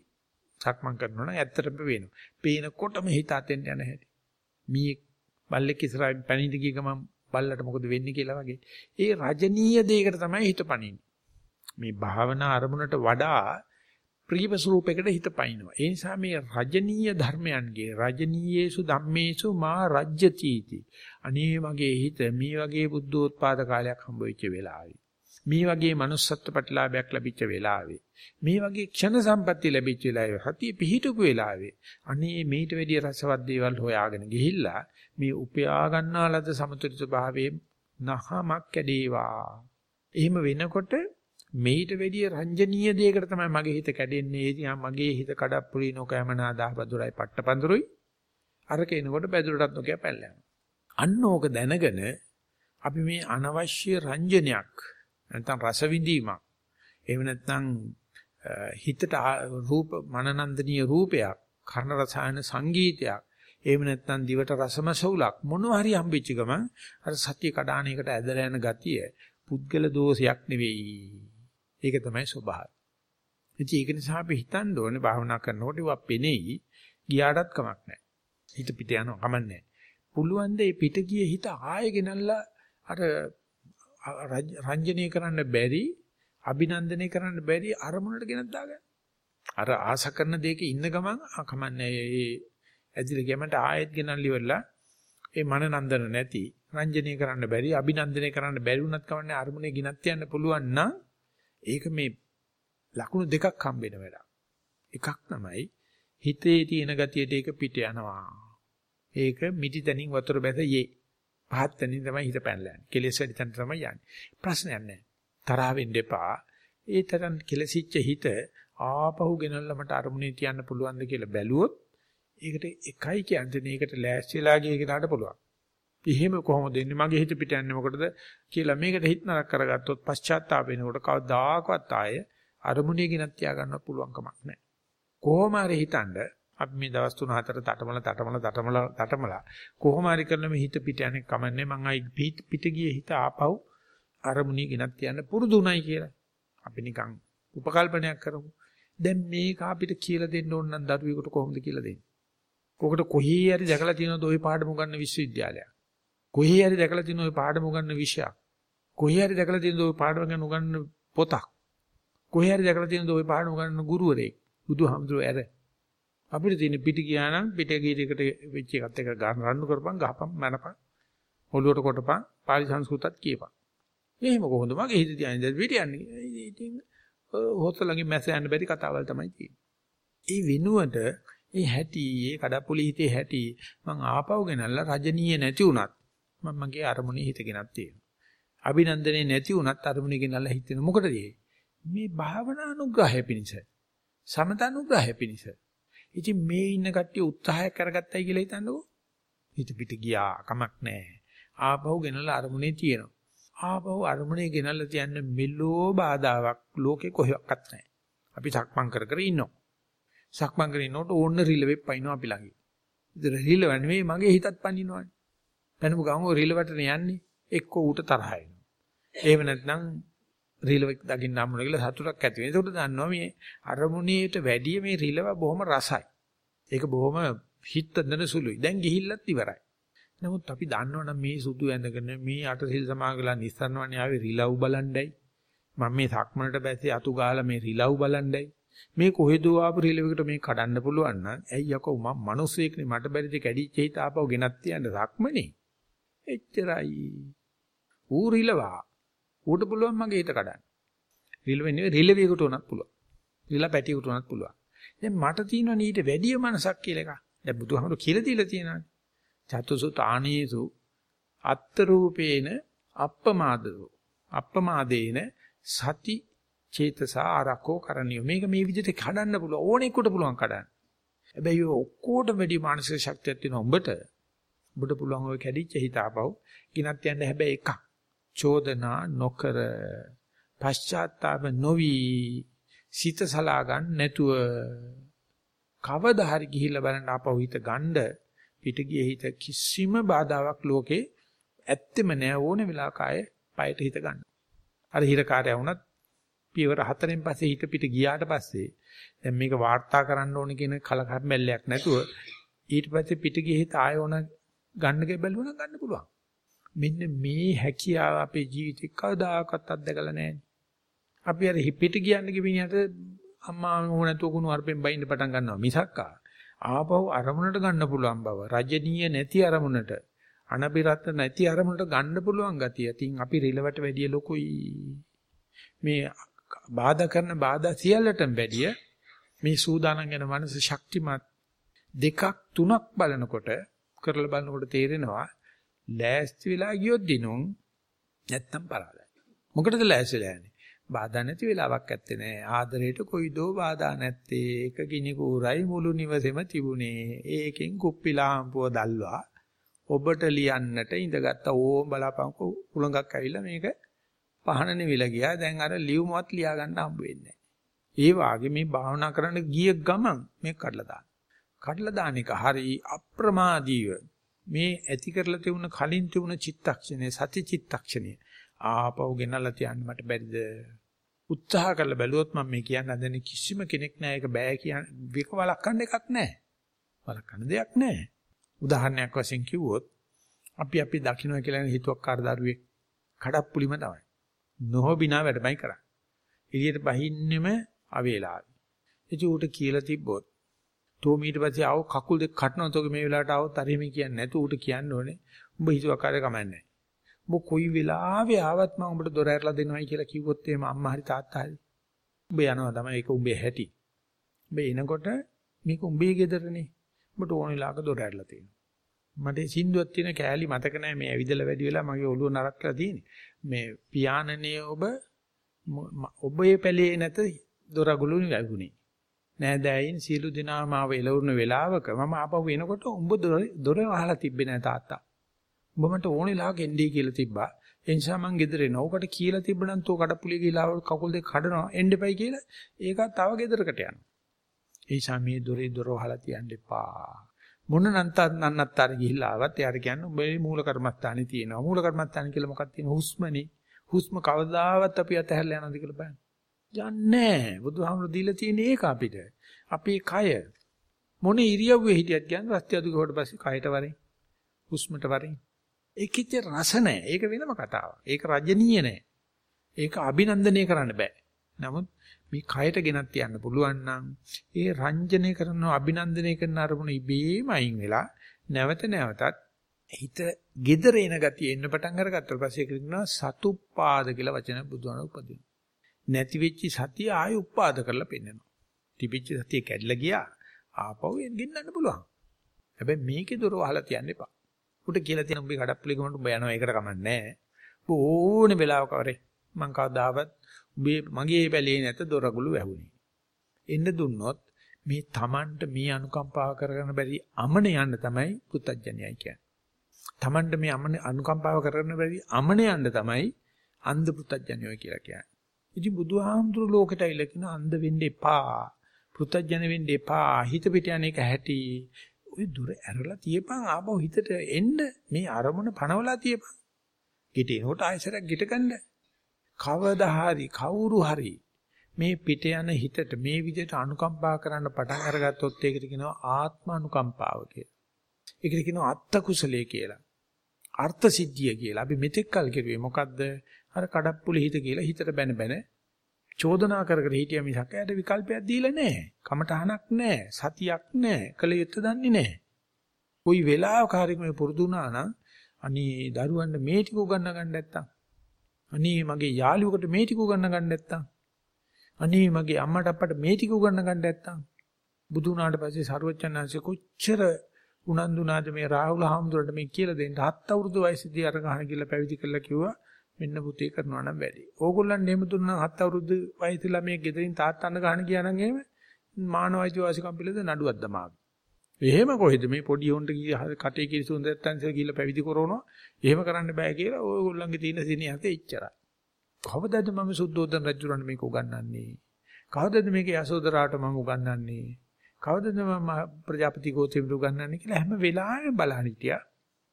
සක්මන් කරනවා නම් ඇත්තටම පේනවා. පේනකොටම හිත අතෙන් යන හැටි. මී බල්ලෙක් ඉස්සරහින් පැනින්ද ගිය ගමන් බල්ලට මොකද වෙන්නේ කියලා වගේ. ඒ රජනීය දෙයකට තමයි හිත පනින්නේ. මේ භාවනා අරමුණට වඩා ප්‍රීව ස්වරූපයකට හිත පනිනවා. ඒ නිසා මේ රජනීය ධර්මයන්ගේ රජනීයේසු ධම්මේසු මා රජ්‍යතිති. අනේ මගේ හිත මේ වගේ බුද්ධෝත්පාද කාලයක් හම්බ වෙච්ච වෙලාවේ. මේ වගේ manussත්ත්ව ප්‍රතිලාභයක් ලැබිච්ච වෙලාවේ. මේ වගේ ක්ෂණ සම්පatti ලැබිච්ච වෙලාවේ. හතිය පිහිටුපු වෙලාවේ. අනේ මේට වැඩිය රසවත් දේවල් හොයාගෙන ගිහිල්ලා මේ උපයා ගන්නා ලද සමතුලිත භාවයේ නහමක් කැඩේවා. එහෙම වෙනකොට මේිට වැඩිය රංජනීය දෙයකට තමයි මගේ හිත කැඩෙන්නේ. ඒ මගේ හිත කඩප්පුලි නොකෑමනා දහබදුරයි පට්ටපඳුරුයි. අර කෙනකොට බැදුරටත් නොකිය පැල්ලනවා. අන්න ඕක දැනගෙන අපි මේ අනවශ්‍ය රංජනයක් නැත්නම් රස විඳීමක් එහෙම නැත්නම් හිතට රූප මනනන්දනීය රූපයක් කර්ණ රසායන සංගීතයක් එහෙම නැත්නම් දිවට රසමසවුලක් මොනවා හරි හම්බෙච්ච ගමන් අර සත්‍ය කඩාණයකට ඇදලා යන ගතිය පුද්ගල දෝෂයක් නෙවෙයි. ඒක තමයි ස්වභාවය. ඉතින් ඒක නිසා අපි හිතන්න ඕනේ භාවනා කරනකොට ඒවා පෙනෙයි ගියාටත් කමක් නැහැ. හිත පිට යනවා කමක් නැහැ. පුළුවන් ද මේ පිට ගියේ හිත ආයෙ ගෙනල්ලා අර රංජනීය කරන්න බැරි අභිනන්දනය කරන්න බැරි අරමුණට ගෙනත් දාගන්න. අර ආස කරන දෙයක ඉන්න ගමන් කමන්නේ ඒ ඇදිලා ගියමට ආයෙත් ගෙනල්ලි වෙලා ඒ මන නන්දන නැති රංජනීය කරන්න බැරි අභිනන්දනය කරන්න බැරි වුණත් කවන්නේ අරමුණේ ගිනත් යන්න පුළුවන් නම් ඒක මේ ලකුණු දෙකක් හම්බෙන වැඩක්. එකක් තමයි හිතේ තියෙන ගතියට ඒක පිට යනවා. ඒක මිටි තනින් වතුර බැස යේ. පහත් තනින් තමයි හිත පැනලා යන්නේ. කෙලෙස් වැඩි තැන තමයි යන්නේ. ප්‍රශ්නයක් නැහැ. තරහ වෙන්න එපා. ඒ තරම් කෙලසිච්ච හිත ආපහු ගෙනල්ලා මට අරමුණේ තියන්න පුළුවන්ද කියලා බැලුවොත් ඒකට එකයි කියන්නේ මේකට ලෑස්තිලා ගිය කෙනාට පුළුවන්. එහෙම කොහොමද එන්නේ මගේ හිත පිට යන්නේ මොකටද කියලා මේකට හිත නරක කරගත්තොත් පශ්චාත්තාප වෙනකොට කවදාකවත් ආය අරමුණේ ගෙනත් තියා ගන්න පුළුවන් කමක් නැහැ. කොහොම හරි හිතනද අපි මේ දවස් 3 4 තටමල තටමල තටමල තටමල කොහොම හරි කරන මේ හිත පිට යන්නේ කමන්නේ මං අයි පිට ගියේ හිත ආපහු අරමුණේ ගෙනත් තියන්න පුරුදුුණයි කියලා. අපි නිකන් උපකල්පනයක් කරමු. දැන් මේක අපිට කියලා දෙන්න ඕන නම් දරුවෙකුට කොහොමද කියලා දෙන්නේ? කොකට කොහේ හරි දැකලා තියෙනවද ওই පාඩම උගන්න විශ්වවිද්‍යාලයක්? කොහේ හරි දැකලා තියෙනවද ওই පාඩම උගන්න විෂයක්? කොහේ හරි දැකලා තියෙනවද ওই පාඩම ගැන උගන්න පොතක්? කොහේ හරි දැකලා තියෙනවද ওই පාඩම උගන්න ගුරුවරයෙක්? බුදුහාමුදුරුවෝ ඇර. අපිට තියෙන පිටි ගියා නම් පිට ගීරයකට වෙච්ච එකත් එක ගන්න රණ්ඩු කරපන් ගහපන් මනපන් ඔළුවට කොටපන් පාලි සංස්කෘතත් කියපන්. එහෙම කොහොමද මගේ හිත තියන්නේ පිට යන්නේ. ඉතින් හොස්සලගේ මැස යන්න බැරි කතාවල් තමයි තියෙන්නේ. ඒ වෙනුවට ඒ හැටි, ඒ කඩප්පුලි හිතේ හැටි මං ආපහු ගෙනල්ලා රජනීය නැති වුණත් මම මගේ අරමුණේ හිතගෙනක් තියෙනවා. අභිනන්දනේ නැති වුණත් අරමුණේ ගෙනල්ලා හිතෙන මොකටද මේ භාවනා අනුග්‍රහය පිණිස. සමත අනුග්‍රහය පිණිස. ඉතින් මේ ඉන්න කට්ටිය උත්සාහයක් කරගත්තයි කියලා හිතන්නකෝ. හිත පිට ගියා කමක් නැහැ. ආපහු ගෙනල්ලා අරමුණේ තියෙනවා. ආපහු අරමුණේ ගෙනල්ලා තියන්න මෙලෝ බාධාවක් ලෝකේ කොහෙවත් නැහැ. අපි සක්මන් කර කර ඉන්නවා. සක්මන් කරගෙන ඉන්නකොට ඕන්න රිලෙවෙක් පයින්නවා අපි ළඟ. ඉතින් රිලෙව නෙවෙයි මගේ හිතත් පනිනවනේ. පැනමු ගමු රිලෙවටනේ යන්නේ. එක්ක ඌට තරහ එනවා. එහෙම නැත්නම් රිලව දකින්න හම්බුන කියලා සතුටක් ඇති වෙනවා. ඒකට දන්නවා මේ අරමුණේට වැඩිය මේ රිලව බොහොම රසයි. ඒක බොහොම හිත දන සුළුයි. දැන් ගිහිල්ලත් ඉවරයි. නමුත් අපි දන්නවනම් මේ සුදු ඇඳගෙන මේ අටසිල් සමාගලා නිස්සරණවන්නේ ආවේ රිලව් බලණ්ඩයි. මම මේ සක්මනට බැස්සේ අතු ගාලා මේ රිලව් බලණ්ඩයි. මේ කොහෙදෝ ආපු රිලවකට මේ කඩන්න පුළුවන් නම් ඇයි යකෝ මම මිනිස්සෙක්නේ මට බැරිද කැඩිච්ච හිත ආපහු ගෙනත් තියන්න සක්මනේ. එච්චරයි. ඌ රිලවා. ඌට පුළුවන් මගේ හිත කඩන්න. රිලව නෙවෙයි රිලවියකට උනත් පුළුවන්. රිල පැටියකට උනත් පුළුවන්. දැන් මට තියෙනවා ඊට වැඩිය මනසක් කියලා එකක්. දැන් බුදුහාමුදුරු කියලා දීලා තියෙනවානේ. චතුසු තානීසු අත්ත රූපේන අප්පමාදෝ අප්පමාදේන සති චේතස ආරකෝ කරණිය මේක මේ විදිහට කඩන්න පුළුවන් ඕනෙකට පුළුවන් කඩන්න හැබැයි ඔක්කොටම වැඩි මානසික ශක්තියක් තියෙන උඹට උඹට පුළුවන් ඔය කැඩිච්ච හිත ආපහු ගිනත් යන්න හැබැයි එකක් චෝදනා නොකර පශ්චාත්තාප නොවි සිත සලා ගන්න නැතුව කවදා හරි ගිහිල්ලා බලන්න ආපහු හිත ගන්න පිට ගියේ හිත කිසිම බාධාවක් ලෝකේ ඇත්තෙම නෑ ඕනේ වෙලාවක ආය පයට හිත ගන්න. අර හිරකාරය වුණත් පියවර හතරෙන් පස්සේ හිත පිට ගියාට පස්සේ දැන් මේක වාර්තා කරන්න ඕනේ කියන කලකම්බැල්ලයක් නැතුව ඊට පස්සේ පිට ගියේ හිත ආය ඕන ගන්න ගෙබලුණා ගන්න පුළුවන්. මෙන්න මේ හැකියාව අපේ ජීවිතේ කවදාකවත් අත්දකලා නැහැ. අපි අර පිට කියන්න කිවිනියට අම්මා ඕනතු කුණු අරපෙන් බයින්න පටන් ගන්නවා මිසක්කා ආපහු අරමුණට ගන්න පුළුවන් බව රජනීය නැති අරමුණට අනබිරත් නැති අරමුණට ගන්න පුළුවන් ගතිය. ඉතින් අපි රිලවට වැඩිය ලොකුයි. මේ බාධා කරන බාධා සියල්ලටම වැඩිය මේ සූදානම් වෙන මනස ශක්තිමත් දෙකක් තුනක් බලනකොට කරලා බලනකොට තේරෙනවා ලෑස්ති වෙලා ගියොත් දිනුම් නැත්තම් පරාදයි. මොකටද ලෑස්තිලා යන්නේ? බාධා නැති වෙලාවක් ඇත්තේ නෑ. ආදරයට කොයිදෝ බාධා නැත්තේ. එක ගිනි කූරයි මුළු නිවසේම තිබුණේ. ඒකෙන් කුප්පිලාම්පුව දැල්වා ඔබට ලියන්නට ඉඳගත්ත ඕම් බලාපංකෝ උලඟක් ඇවිල්ලා මේක පහන නෙවිලා ගියා. දැන් අර ලියුමවත් ලියා ගන්න හම්බ වෙන්නේ ඒ වාගේ මේ භාවනා කරන්න ගිය ගමන් මේක කඩලා දාන්න. කඩලා දාන එක හරි අප්‍රමාදීව මේ ඇති කරලා තිබුණ කලින් තිබුණ චිත්තක්ෂණය සති චිත්තක්ෂණය ආපහු ගෙනල්ලා තියන්න මට බැරිද උත්සාහ කරලා බැලුවොත් මම මේ කියන්න හදන්නේ කිසිම කෙනෙක් නෑ ඒක බෑ කියන වික වළක්වන්න එකක් නෑ. වළක්වන්න දෙයක් නෑ. උදාහරණයක් වශයෙන් කිව්වොත් අපි අපි දකින්න කියලා හිතුවක්කාර දරුවෙක් කඩප්පුලිම තමයි. නොහොබිනා වැඩමයි කරන්නේ. එළියට බහින්නෙම අවේලාවි. ඉතින් ඌට කියලා තිබ්බොත් තෝ ඊට පස්සේ ආව කකුල් දෙක කටනවා තෝගේ මේ වෙලාවට ආවොත් හරි මේ කියන්නේ නැතු ඌට කියන්න ඕනේ. උඹ හිතුවක්කාරය කමන්නේ. උඹ කොයි වෙලාවෙ ආවත් මම උඹට දොර ඇරලා දෙනවයි කියලා කිව්වොත් එහෙම අම්මා හරි තාත්තා හරි. උඹ යනවා තමයි ඒක උඹේ හැටි. උඹ එනකොට මේක උඹේ ගෙදරනේ. උඹට ඕන වෙලාවක දොර ඇරලා තියෙනවා. මට සින්දුවක් තියෙන කෑලි මතක නැහැ මේ ඇවිදලා වැඩි වෙලා මගේ ඔළුව නරක් කරලා තියෙන්නේ. මේ පියාණනේ ඔබ ඔබේ පැලේ නැත දොරගුළුනි වැගුනේ. නෑදෑයින් සියලු දෙනා මාව එළවුන වෙලාවක මම ආපහු එනකොට උඹ දොර වහලා තිබ්බේ නෑ තාත්තා. උඹ මට ඕනේ ලාක එන්නේ කියලා තිබ්බා. ඒ නිසා මං ගෙදර එනවා. ඔකට කියලා තිබ්බනම් තෝ කඩපුලිය ගිහලා කකුල් දෙක කඩනවා එන්න එපයි කියලා. ඒකත් තව ගෙදරකට යනවා. ඒ නිසා මේ දොරේ දොර වහලා තියන්න එපා. මොන නන්තත් නන්නත්තර ගිහිල්ලා ආවත් එයාට කියන්න උඹේ මූල කර්මස්ථානේ තියෙනවා. මූල කර්මස්ථාන කියලා මොකක්ද තියෙන හුස්මනේ. හුස්ම කවදාවත් අපි අතහැරලා යනවද කියලා බලන්න. යන්නේ නැහැ. බුදුහාමුදුරු දීලා තියෙන ඒක අපිට. අපේ කය මොන ඉරියව්වේ හිටියත් කියන්නේ රස්තිය අදු ගහුවට පස්සේ කයට වරෙන් හුස්මට වරෙන් ඒකෙච්ච රස නැහැ. ඒක වෙනම කතාවක්. ඒක රජනීය නැහැ. ඒක අභිනන්දනය කරන්න බෑ. නමුත් මේ කයට ගෙනත් තියන්න පුළුවන් නම් ඒ රංජනය කරන අභිනන්දනය කරන අරමුණ ඉබේම අයින් වෙලා නැවත නැවතත් හිත gedere එන ගතිය එන්න පටන් අරගත්තා පස්සේ කියනවා සතුප්පාද කියලා වචන බුදුහාම උපදිනවා. නැති වෙච්ච සතිය ආයෙ උපාද කරලා පෙන්නනවා. තිබිච්ච සතිය කැඩලා ගියා. ආපහු එන්න ගෙන්නන්න පුළුවන්. හැබැයි මේකේ දොර වහලා තියන්න එපා. උට කියලා තියෙන උඹේ කඩප්පුලි ගමන්ට උඹ යනවා ඒකට කමන්නේ නැහැ. උඹ ඕනේ වෙලාවක වරේ මං කවදාවත් උඹේ මගේ පැලේ නැත දොරගුළු වැහුනේ. එන්න දුන්නොත් මේ Tamanට මේ අනුකම්පාව කරගන්න බැරි අමන යන්න තමයි පුත්තජ්ජනියයි කියන්නේ. Tamanට මේ අමන අනුකම්පාව කරගන්න බැරි අමන යන්න තමයි අන්ධ පුත්තජ්ජනියයි කියලා කියන්නේ. ඉතින් බුදුහාමුදුරු ලෝකෙට ඇවිල්ලා කියන අන්ධ වෙන්න එපා. පුත්තජ්ජන වෙන්න එපා. හිත පිට යන එක හැටි. ওই දුර ඇරලා තියපන් ආපහු හිතට එන්න මේ අරමුණ පනවලා තියපන්. ගිටිනකොට ආයෙසරක් ගිට ගන්න. කවදා හරි කවුරු හරි මේ පිට යන හිතට මේ විදිහට අනුකම්පා කරන්න පටන් අරගත්තොත් ඒකට කියනවා ආත්ම අනුකම්පාව කියලා. ඒකට කියනවා අත්ත කුසලයේ කියලා. අර්ථ සිද්ධිය කියලා. අපි මෙතෙක් කල් කිරුවේ මොකද්ද? අර කඩප්පුලි හිත කියලා හිතට බැන බැන චෝදනා කර කර හිටිය මිසක් ඇයට විකල්පයක් දීලා නැහැ. කමටහනක් නැහැ. සතියක් නැහැ. කල යුත්තේ දන්නේ නැහැ. කොයි වෙලාවක හරි මේ පුරුදු වුණා නම් අනේ දරුවන්ට මේ ටික උගන්න ගන්න නැත්තම් අනේ මගේ යාළුවෙකුට මේ ටික උගන්න ගන්න නැත්තම් අනේ මගේ අම්මට අප්පට මේ ටික උගන්න ගන්න නැත්තම් බුදු වුණාට පස්සේ සරුවචනංශ කොච්චර උනන්දුනාද මේ රාහුල හාමුදුරන්ට මේ කියලා දෙන්න හත් අවුරුදු වයසේදී අර ගහන කියලා පැවිදි කළා කිව්වා මෙන්න පුතේ කරනවා නම් වැඩි. ඕගොල්ලන් එහෙම දුන්නා හත් අවුරුදු වයසේ ළමයි ගෙදරින් තාත්තන්න ගහන ගියා නම් එහෙම මානවයිති වාසිකම් පිළිද නඩුවක් දමාවි. එහෙම කොහෙද මේ පොඩි උන්ට ගිය කටේ කිරිසුන් දැත්තන්සල ගිහලා පැවිදි කරනවා. එහෙම කරන්න බෑ කියලා ඕගොල්ලන්ගේ තියෙන සිනියත එච්චරයි. කවදද මම සුද්ධෝදන රජුරන් මේක උගන්වන්නේ? කවදද මේක යසෝදරාට මම උගන්වන්නේ? කවදද මම ප්‍රජාපති ගෝතෙමට උගන්වන්නේ කියලා හැම වෙලාවෙම බලන්න හිටියා.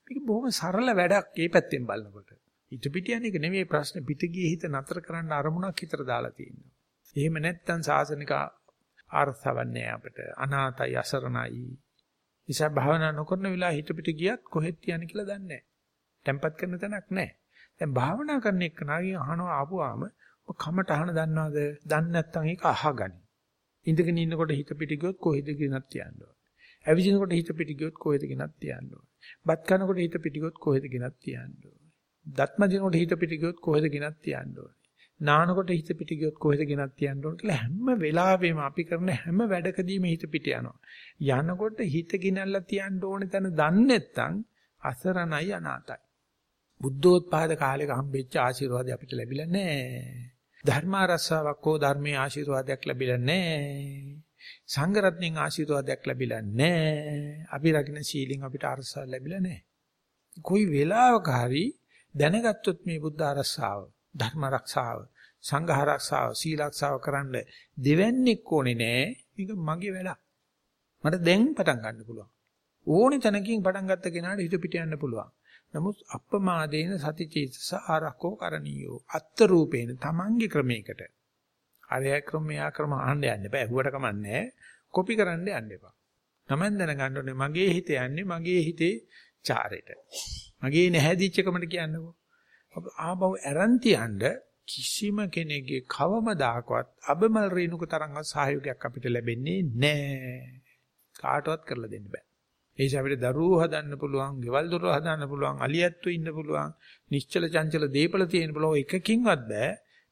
මේක බොහොම සරල වැඩක් මේ පැත්තෙන් බලනකොට. හිත පිට යන එක නෙමෙයි ප්‍රශ්නේ පිට ගියේ හිත නතර කරන්න අරමුණක් හිතට දාලා තියෙනවා. එහෙම නැත්නම් සාසනික ආර්ථවන්නේ අපිට අනාතයි අසරණයි. නිසා භාවනා නොකරන වෙලාව හිත පිට ගියත් කොහෙද යන්නේ කියලා දන්නේ නැහැ. tempat කරන තැනක් නැහැ. දැන් භාවනා කරන එක නාගිය අහනවා ආපුවාම කමට අහන දන්නවද? දන්නේ නැත්නම් ඒක අහගනි. ඉඳගෙන ඉන්නකොට හිත පිට ගියොත් කොහෙද ගෙනත් තියන්න ඕන. ඇවිදිනකොට හිත පිට ගියොත් කොහෙද ගෙනත් තියන්න ඕන. බත් කනකොට හිත පිට ගියොත් කොහෙද ගෙනත් තියන්න ඕන. දත්ම දිනකොට හිත පිට ගියොත් කොහෙද ගෙනත් තියන්න ඕන. නානකොට හිත පිට ගියොත් කොහෙද ගෙනත් තියන්න ඕන කියලා හැම වෙලාවෙම අපි කරන හැම වැඩකදීම හිත පිට යනවා. යනකොට හිත ගිනල්ලා තියන්න ඕනේ තැන දන්නේ නැත්නම් අසරණයි අනාතයි. බුද්ධෝත්පාද කාලෙක හම්බෙච්ච ආශිර්වාදය අපිට ලැබිලා නැහැ. ධර්මාරස්සාවක් හෝ ධර්මයේ ආශිර්වාදයක් ලැබිලා නැහැ. සංඝ රත්නයේ ආශිර්වාදයක් ලැබිලා නැහැ. අපි රකින්න සීලෙන් අපිට අරසාව ලැබිලා නැහැ. කොයි වෙලාවක හරි දැනගත්තොත් මේ බුද්ධ ආරස්සාව, ධර්ම ආරක්ෂාව, සංඝ ආරක්ෂාව, සීල ආරක්ෂාව කරන්න දෙවන්නේක් ඕනේ නෑ. මේක මගේ වැඩක්. මට දැන් පටන් ගන්න පුළුවන්. ඕනේ තැනකින් පටන් ගත්ත කෙනාට හිත පිට යන්න පුළුවන්. නමුත් අප්පමාදේන සතිචේතස ආරක්කෝ කරණීයෝ අත්ත රූපේන තමන්ගේ ක්‍රමයකට අරය ක්‍රමයා ක්‍රම අහන්න යන්න බෑ හුවට කමන්නේ කොපි කරන්න යන්න එපා තමන් දැනගන්න ඕනේ මගේ හිත යන්නේ මගේ හිතේ චාරෙට මගේ නැහැදිච්චකමට කියන්නකෝ. ආබව ඇරන් තියන්න කිසිම කෙනෙක්ගේ කවමදාකවත් අබමල් රේණුක තරංග සහයෝගයක් අපිට ලැබෙන්නේ නැහැ. කාටවත් කරලා දෙන්න බෑ. ඒ නිසා අපිට දරුවෝ හදන්න පුළුවන්, ගෙවල් දොර හදන්න පුළුවන්, අලියැත්තු ඉන්න පුළුවන්, නිශ්චල චංචල දීපල තියෙන පුළුවන් එකකින්වත් බෑ.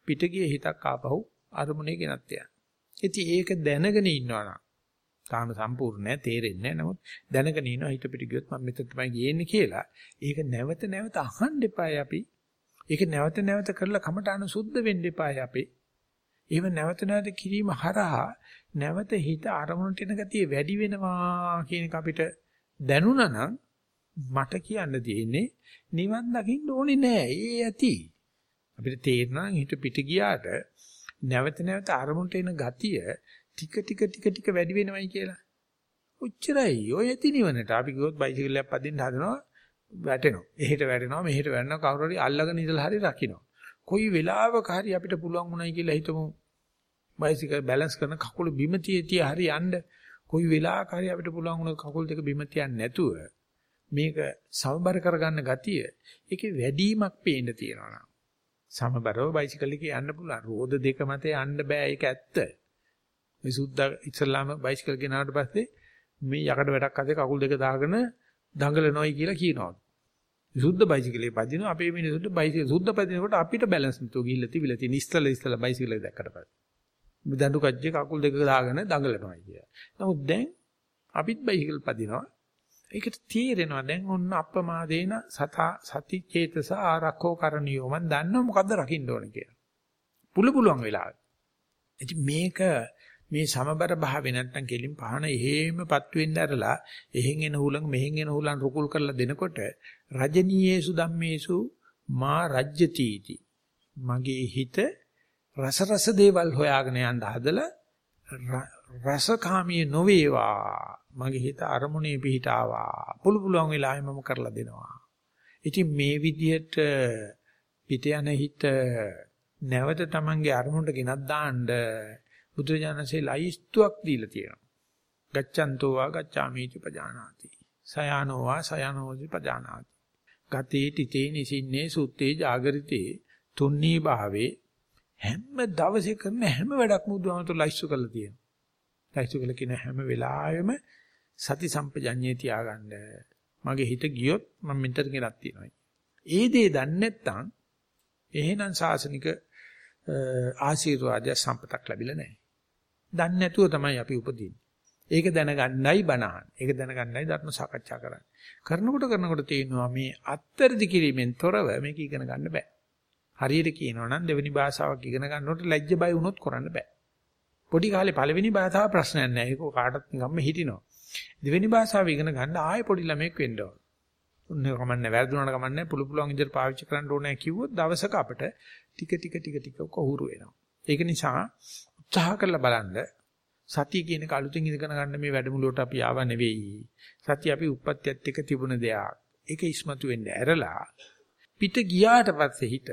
පිටගිය හිතක් ආපහු අරමුණේ ගෙනත් යන්න. ඉතින් ඒක දැනගෙන ඉන්නවනම් තාම සම්පූර්ණ නැහැ තේරෙන්නේ නැහැ. නමුත් දැනගෙන ඉන්නවා හිත පිට ගියොත් මම මෙතන තමයි ගියන්නේ කියලා. ඒක නැවත නැවත අහන්න එපායි අපි. ඒක නැවත නැවත කරලා කමටහන සුද්ධ වෙන්න එපායි අපි. ඒව නැවත නැවත කිරීම හරහා නැවත හිත අරමුණට එන ගතිය වැඩි වෙනවා කියන එක අපිට දැනුණා නම් මට කියන්න තියෙන්නේ නිවන් දකින්න ඕනේ නෑ. ඒ ඇති. අපිට තේරෙනවා හිත පිට ගියාට නැවත නැවත අරමුණට එන ගතිය ටික ටික ටික ටික වැඩි වෙනවයි කියලා. ඔච්චරයි. ඔය ඇති නිවනට අපි ගියොත් බයිසිකලයක් පදින්න හදනවා වැටෙනවා. එහෙට වැටෙනවා මෙහෙට වැටෙනවා කවුරු හරි අල්ලගෙන ඉඳලා හරි රකින්න. කොයි වෙලාවක හරි අපිට පුළුවන් වුණයි කියලා හිතමු බයිසිකල් බැලන්ස් කරන කකුල බිම තියතිය හරි යන්න කොයි වෙලාවක හරි අපිට පුළුවන් වුණ කකුල් දෙක බිම තියන්නේ නැතුව මේක සමබර කරගන්න ගතිය ඒකේ වැඩිමක් පේන්න තියෙනවා සමබරව බයිසිකල් එකේ යන්න පුළුවන් රෝද දෙක මත යන්න බෑ ඒක ඇත්ත මේ සුද්දා ඉස්සල්ලාම බයිසිකල් ගෙනාවට පස්සේ මේ යකඩ වැටක් අතේ කකුල් දෙක දාගෙන දඟලනොයි කියලා කියනවා සුද්ධ බයිසිකලේ පදිනවා අපේ මිනිස්සුන්ට බයිසිකල් සුද්ධ පදිනකොට අපිට බැලන්ස් නැතුව ගිහිල්ලා තිබිලා තියෙන ඉස්සල ඉස්සල බයිසිකලේ දැක්කට පස්සේ දඬු කජ්ජේ කකුල් දෙක දාගෙන දඟලනවා කිය. නමුත් දැන් අපිත් බයිසිකල් පදිනවා. ඒකට තීරෙනවා දැන් ඔන්න අප්‍රමාදේන සතා සති චේතස ආරක්ෂෝ කරණියෝ මම දන්නව මොකද්ද රකින්න ඕන කියලා. පුළු පුළුවන් වෙලාවට. ඉතින් මේක මේ සමබර භාවය නැත්තම් කෙලින් පහන එහෙමපත් වෙන්න ඇරලා එහෙන් එන හුලං මෙහෙන් එන හුලං රුකුල් කරලා දෙනකොට රජනීයේසු ධම්මේසු මා රජ්‍යතිටි මගේ හිත රස රස දේවල් හොයාගෙන යන්න හදලා රසකාමී නොවේවා. මගේ හිත අරමුණේ පිහිටාවා. පුළු පුළුවන් වෙලාවෙ මම කරලා දෙනවා. ඉතින් මේ විදිහට පිට යන හිත නැවත Tamange අරමුණට ගෙනත් දාන්න බුදුරජාණන්සේ ලයිස්තුවක් දීලා තියෙනවා. ගච්ඡන්තෝ වා ගච්ඡාමිති පජානාති. සයානෝ වා සයානෝති පජානාති. ගතේ තිතේ නිසින්නේ සුත්තේ జాగරිතේ තුන්නී භාවේ හැම දවසේ කරන හැම වැඩක්ම බුදුහාමතුන් ලයිස්තු කරලා තියෙනවා. ලයිස්තු කළ කියන හැම වෙලාවෙම සති සම්පජඤ්ඤේ තියාගන්න. මගේ හිත ගියොත් මම මෙතන ගෙනත් තියෙනවා. ඒ දේ දන්නේ නැත්නම් එහෙනම් සාසනික ආශිර්වාදය සම්පතක් ලැබිලා නැහැ. දන්නේ නැතුව තමයි අපි උපදින්නේ. ඒක දැනගන්නයි බණහන්. ඒක දැනගන්නයි ධර්ම සාකච්ඡා කරන්නේ. කරනකොට කරනකොට තේරෙනවා මේ අත්තරදි කිරීමෙන් තොරව මේක ඉගෙන ගන්න බෑ. හරියට කියනවා නම් දෙවෙනි භාෂාවක් ඉගෙන ගන්නකොට ලැජ්ජ බය වුණොත් කරන්න බෑ. පොඩි කාලේ පළවෙනි භාෂාව ප්‍රශ්නයක් නෑ. ඒක කාටත් නිකම්ම හිටිනවා. දෙවෙනි භාෂාව ඉගෙන ගන්න ආයෙ පොඩි ළමෙක් වෙන්න ඕන. උන්නේ කමන්නේ වැරදුනට කමන්නේ පුළු පුළුවන් විදිහට පාවිච්චි කරන්න ඕනේ කිව්වොත් දවසක අපිට ටික ටික ටික ටික කොහුරු වෙනවා. ඒක නිසා උත්සාහ කරලා බලන්න සතිය කියන එක අලුතෙන් ඉගෙන ගන්න මේ වැඩමුළුවට අපි ආව නෙවෙයි. සතිය අපි උප්පත්තියත් එක්ක තිබුණ දෙයක්. ඒක ඉස්මතු වෙන්න ඇරලා පිට ගියාට පස්සේ හිත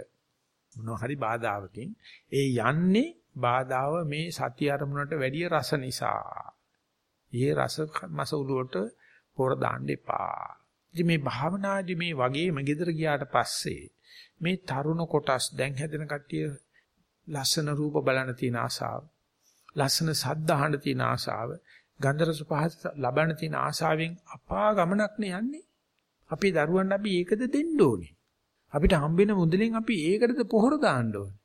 මොනවා හරි බාධාවකින් ඒ යන්නේ බාධාව මේ සතිය අරමුණට වැඩි රස නිසා. ඒ රස මස උලුවට පොර දාන්න එපා. ඉතින් මේ භාවනාදී මේ වගේම gedara ගියාට පස්සේ මේ තරුණ කොටස් දැන් හැදෙන කට්ටිය ලස්සන රූප බලන තියෙන ආසාව ලස්සන සද්ද අහන්න තියෙන ආසාව, ගන්ධ රස පහස ලබන්න තියෙන ආසාවෙන් අපා ගමනක් නේ යන්නේ. අපේ දරුවන් අපි ඒකද දෙන්න ඕනේ. අපිට හම්බෙන මුදලෙන් අපි ඒකටද පොහොර දාන්න ඕනේ.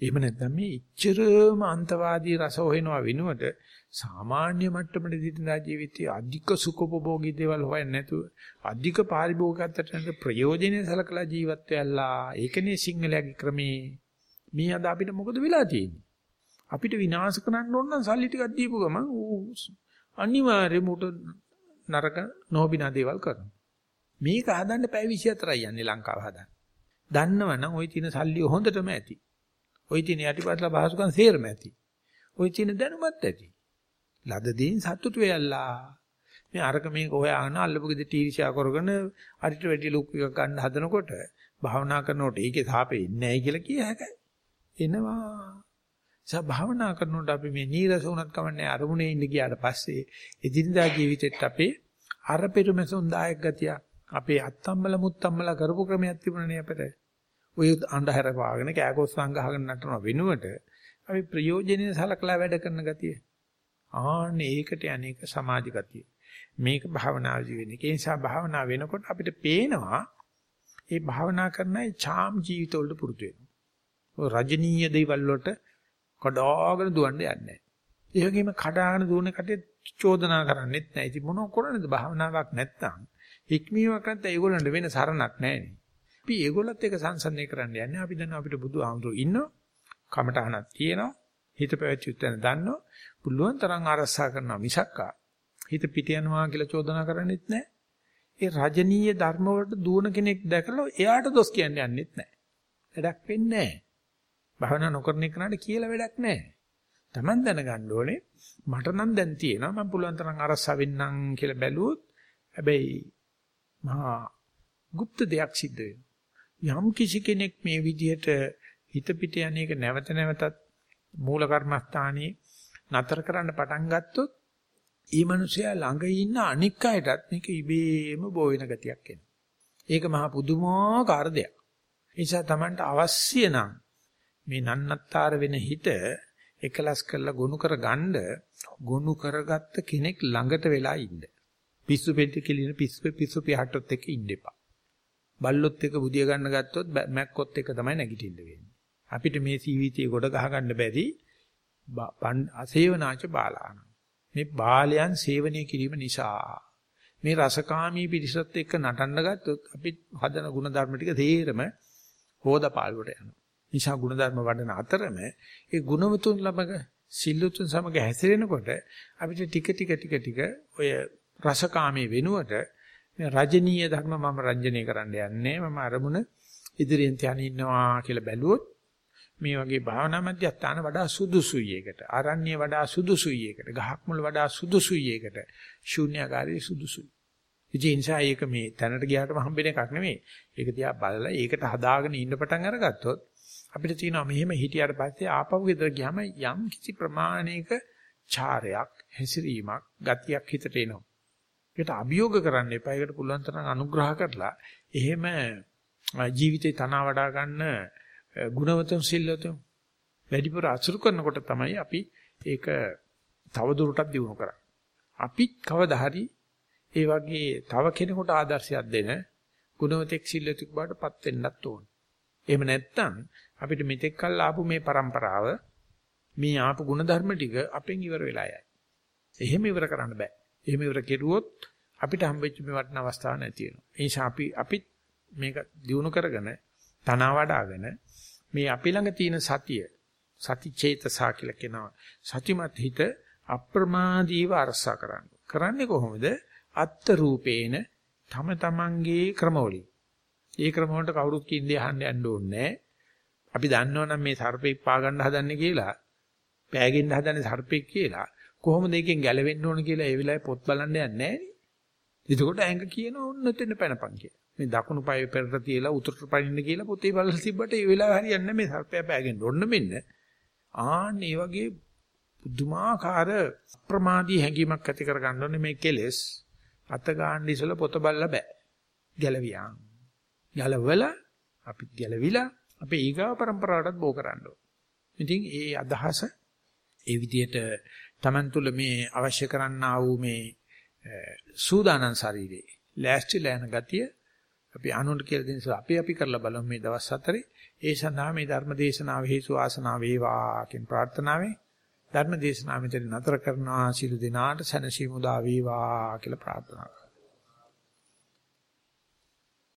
එහෙම නැත්නම් මේ ඉච්ඡරම අන්තවාදී රස හොයනවා වෙනුවට සාමාන්‍ය මට්ටමේ දිනදා ජීවිතයේ අධික සුඛෝපභෝගී දේවල් හොයන්නේ නැතුව අධික පාරිභෝගිකත්වයට ප්‍රයෝජනෙ සලකලා ජීවත් වෙලා ඒකනේ සිංහලයේ ක්‍රමේ මේ අද අපිට මොකද වෙලා තියෙන්නේ අපිට විනාශ කරන්න ඕන නම් සල්ලි ටිකක් දීපු ගමන් ඌ අනිවාර්යයෙන්ම උට නරක නොබිනා දේවල් කරනවා. මේක හදන්න පැය 24යි යන්නේ ලංකාව හදන්න. දන්නවනම් ওই තියෙන සල්ලි හොඳටම ඇති. ওই තියෙන යටිපත්ලා පහසුකම් සේරම ඇති. ওই තියෙන දැනුමත් ඇති. ලද දෙයින් සතුටු වෙයල්ලා. මේ අරක මේක හොයාගෙන අල්ලපු ගෙද ටීරිෂා කරගෙන අරිට වැඩි ලුක් එකක් ගන්න හදනකොට භාවනා කරනකොට ඒකේ සාපේ ඉන්නේ නැහැ කියලා කිය හැකියි. එනවා. නිසා භාවනා කරනකොට අපි මේ නීරස වුණත් කමන්නේ අරමුණේ ඉන්න ගියාට පස්සේ එදිනදා ජීවිතෙත් අපේ අර පෙරමසුන් දායක ගතිය අපේ අත්තම්මල මුත්තම්මල කරපු ක්‍රමයක් තිබුණනේ අපිට. ඔය අන්ධහැර පාගෙන කෑකොස් සංගහගෙන නටන වෙනුවට අපි ප්‍රයෝජනෙයි සලකලා වැඩ කරන ගතිය. ආන්නේ ඒකට අනේක සමාජ ගතිය. මේක භාවනාදී වෙන්නේ. ඒ නිසා භාවනා වෙනකොට අපිට පේනවා ඒ භාවනා කරන අය ඡාම් ජීවිතවලට පුරුදු වෙනවා. රජනීය දේවල් වලට කඩාගෙන දුවන්න යන්නේ නැහැ. ඒ වගේම කඩාගෙන දුවන කටේ චෝදනා කරන්නෙත් නැහැ. ඉතින් මොනව කරන්නේද භාවනාවක් නැත්තම් ඉක්මීමක් නැත්නම් ඒගොල්ලන්ට වෙන සරණක් නැහැ අපි ඒගොල්ලත් එක සංසන්දනය කරන්න යන්නේ. අපි දන්නවා අපිට බුදු ආමතුරු ඉන්නවා. කමටහනක් තියෙනවා. හිත පැවැත්වුත් යන දන්නවා. පුළුවන් තරම් ආරස්සා කරනවා මිසක්කා. හිත පිට යනවා කියලා චෝදනා කරන්නෙත් නැහැ. ඒ රජනීය ධර්ම වලට දුවන කෙනෙක් දැකලා එයාට දොස් කියන්න යන්නෙත් නැහැ. වැඩක් වෙන්නේ නැහැ. භාවනා නොකරන එකනට කියලා වැඩක් නැහැ. Taman දැනගන්න ඕනේ මට නම් දැන් තියෙනවා මම පුළුවන් තරම් අරසා වෙන්නම් කියලා බැලුවොත් හැබැයි මහා গুপ্ত දෙයක් සිද්ධ වෙනවා. යම් කිසි කෙනෙක් මේ විදිහට හිත පිට යන එක නැවත නැවතත් මූල කර්මස්ථානයේ නතර කරන්න පටන් ගත්තොත් ඊ මිනිසයා ළඟ ඉන්න අනික් අයටත් මේක ඉබේම බෝ වෙන ගතියක් එනවා. ඒක මහා පුදුමාකාර දෙයක්. ඒ නිසා Tamanට අවශ්‍ය නම් මේ නන්නත්තර වෙන හිත එකලස් කරලා ගොනු කරගන්න ගොනු කරගත්ත කෙනෙක් ළඟට වෙලා ඉන්න. පිස්සු පෙට්ටි කෙලින පිස්සු පිස්සු පිහට්ටොත් එක්ක ඉන්න එපා. බල්ලොත් එක්ක බුදිය ගන්න ගත්තොත් මැක්කොත් එක්ක තමයි නැගිටින්න වෙන්නේ. අපිට මේ ජීවිතේ ගොඩ ගහ ගන්න බැරි අසේවනාච බාලාන. මේ බාලයන් සේවනය කිරීම නිසා මේ රසකාමී පිරිසත් එක්ක නටන්න ගත්තොත් අපි හදන ಗುಣධර්ම ටික තේරම හොදපාලුවට යනවා. නිසා ಗುಣධර්ම වඩන අතරම ඒ ගුණවතුන් ළමක සිල්ලුතුන් සමග හැසිරෙනකොට අපිට ටික ටික ටික ටික ඔය රසකාමී වෙනුවට මේ රජනීය ධර්ම මම රංජනය කරන්න යන්නේ මම අරමුණ ඉදිරියෙන් තියාගෙන ඉන්නවා කියලා බැලුවොත් මේ වගේ භාවනා මධ්‍යස්ථාන වඩා සුදුසුයි එකට ආරණ්‍ය වඩා සුදුසුයි එකට ගහක් මුල වඩා සුදුසුයි එකට ශූන්‍යකාරී සුදුසුයි. ඉතින් ඒ නිසා ඒක මේ තැනට ගියාටම හම්බෙන එකක් නෙමෙයි. ඒක දිහා බලලා ඒකට හදාගෙන ඉන්න පටන් අරගත්තොත් අපිට තියෙනවා මෙහෙම හිටියට පස්සේ ආපහු ගෙදර ගියාම යම් කිසි ප්‍රමාණයක චාරයක්, හැසිරීමක්, ගතියක් හිතට එනවා. ඒකට අභියෝග කරන්න එපා. ඒකට පුළුවන් තරම් අනුග්‍රහ කරලා එහෙම ජීවිතේ තනවා වඩා ගන්න ගුණවතුන් සිල්වතුන් වැඩිපුර අසුරු කරනකොට තමයි අපි ඒක තව දුරටත් දියුණු කරන්නේ. අපි කවදා හරි ඒ වගේ තව කෙනෙකුට ආදර්ශයක් දෙන ගුණවතෙක් සිල්වතෙක් බවටපත් වෙන්නත් ඕන. එහෙම නැත්නම් අපිට මෙතෙක් කල් ආපු මේ પરම්පරාව මේ ආපු ಗುಣධර්ම ටික අපෙන් ඉවර වෙලා යයි. එහෙම ඉවර කරන්න බෑ. එහෙම ඉවර කෙරුවොත් අපිට හම්බෙච්ච මේ වටින අවස්ථාව නැති වෙනවා. ඒ නිසා අපි අපි මේක දිනු කරගෙන තනවා වඩාගෙන මේ අපි ළඟ තියෙන සතිය සති චේතසා කියලා කියනවා. සතිමත් හිත අප්‍රමාදීව අරසා කරන්න. කරන්නේ කොහොමද? අත්ත රූපේන තම තමන්ගේ ක්‍රමවලින්. ඒ ක්‍රම වලට කවුරුත් කින්දේ අහන්න යන්න ඕනේ අපි දන්නවනම් මේ සර්පෙක් පා ගන්න හදන්නේ කියලා, පෑගෙන්න හදන්නේ සර්පෙක් කියලා. කොහොමද ඒකෙන් ගැලවෙන්න ඕන කියලා ඒ වෙලාවේ පොත් බලන්න යන්නේ නැහැ එතකොට ඇඟ කියන ඕන්න එතන පැනපන් කියලා. මේ දකුණු පායේ පෙරට තියලා උතුරට පනින්න කියලා පොතේ බලලා තිබ්බට ඒ වෙලාව හරියන්නේ මේ සර්පයා පෑගෙන්න ඕන්න මෙන්න. ආන්න ඒ වගේ පුදුමාකාර ප්‍රමාදී හැඟීමක් ඇති කර ගන්න ඕනේ මේ කෙලෙස් අත ගන්න ඉසල පොත බලලා බෑ. ගැලවියා. ගැලවල අපි ගැලවිලා අපේ ඊගාව પરම්පරාවටත් බෝ කරන්න ඕන. ඉතින් ඒ අදහස ඒ විදිහට Taman තුල මේ අවශ්‍ය කරන්නා වූ මේ සූදානම් ශරීරේ ලෑස්තිලා යන ගතිය අපි අනුන්ට කියලා දෙන නිසා අපි අපි කරලා බලමු මේ දවස් හතරේ. ඒ සඳහා මේ ධර්ම දේශනාව හේතු ආසනාව වේවා කියන ප්‍රාර්ථනාවෙන් ධර්ම දේශනාව මෙතන නතර කරනවා. සිළු දිනාට සැනසීම උදා වේවා කියලා ප්‍රාර්ථනා කරනවා.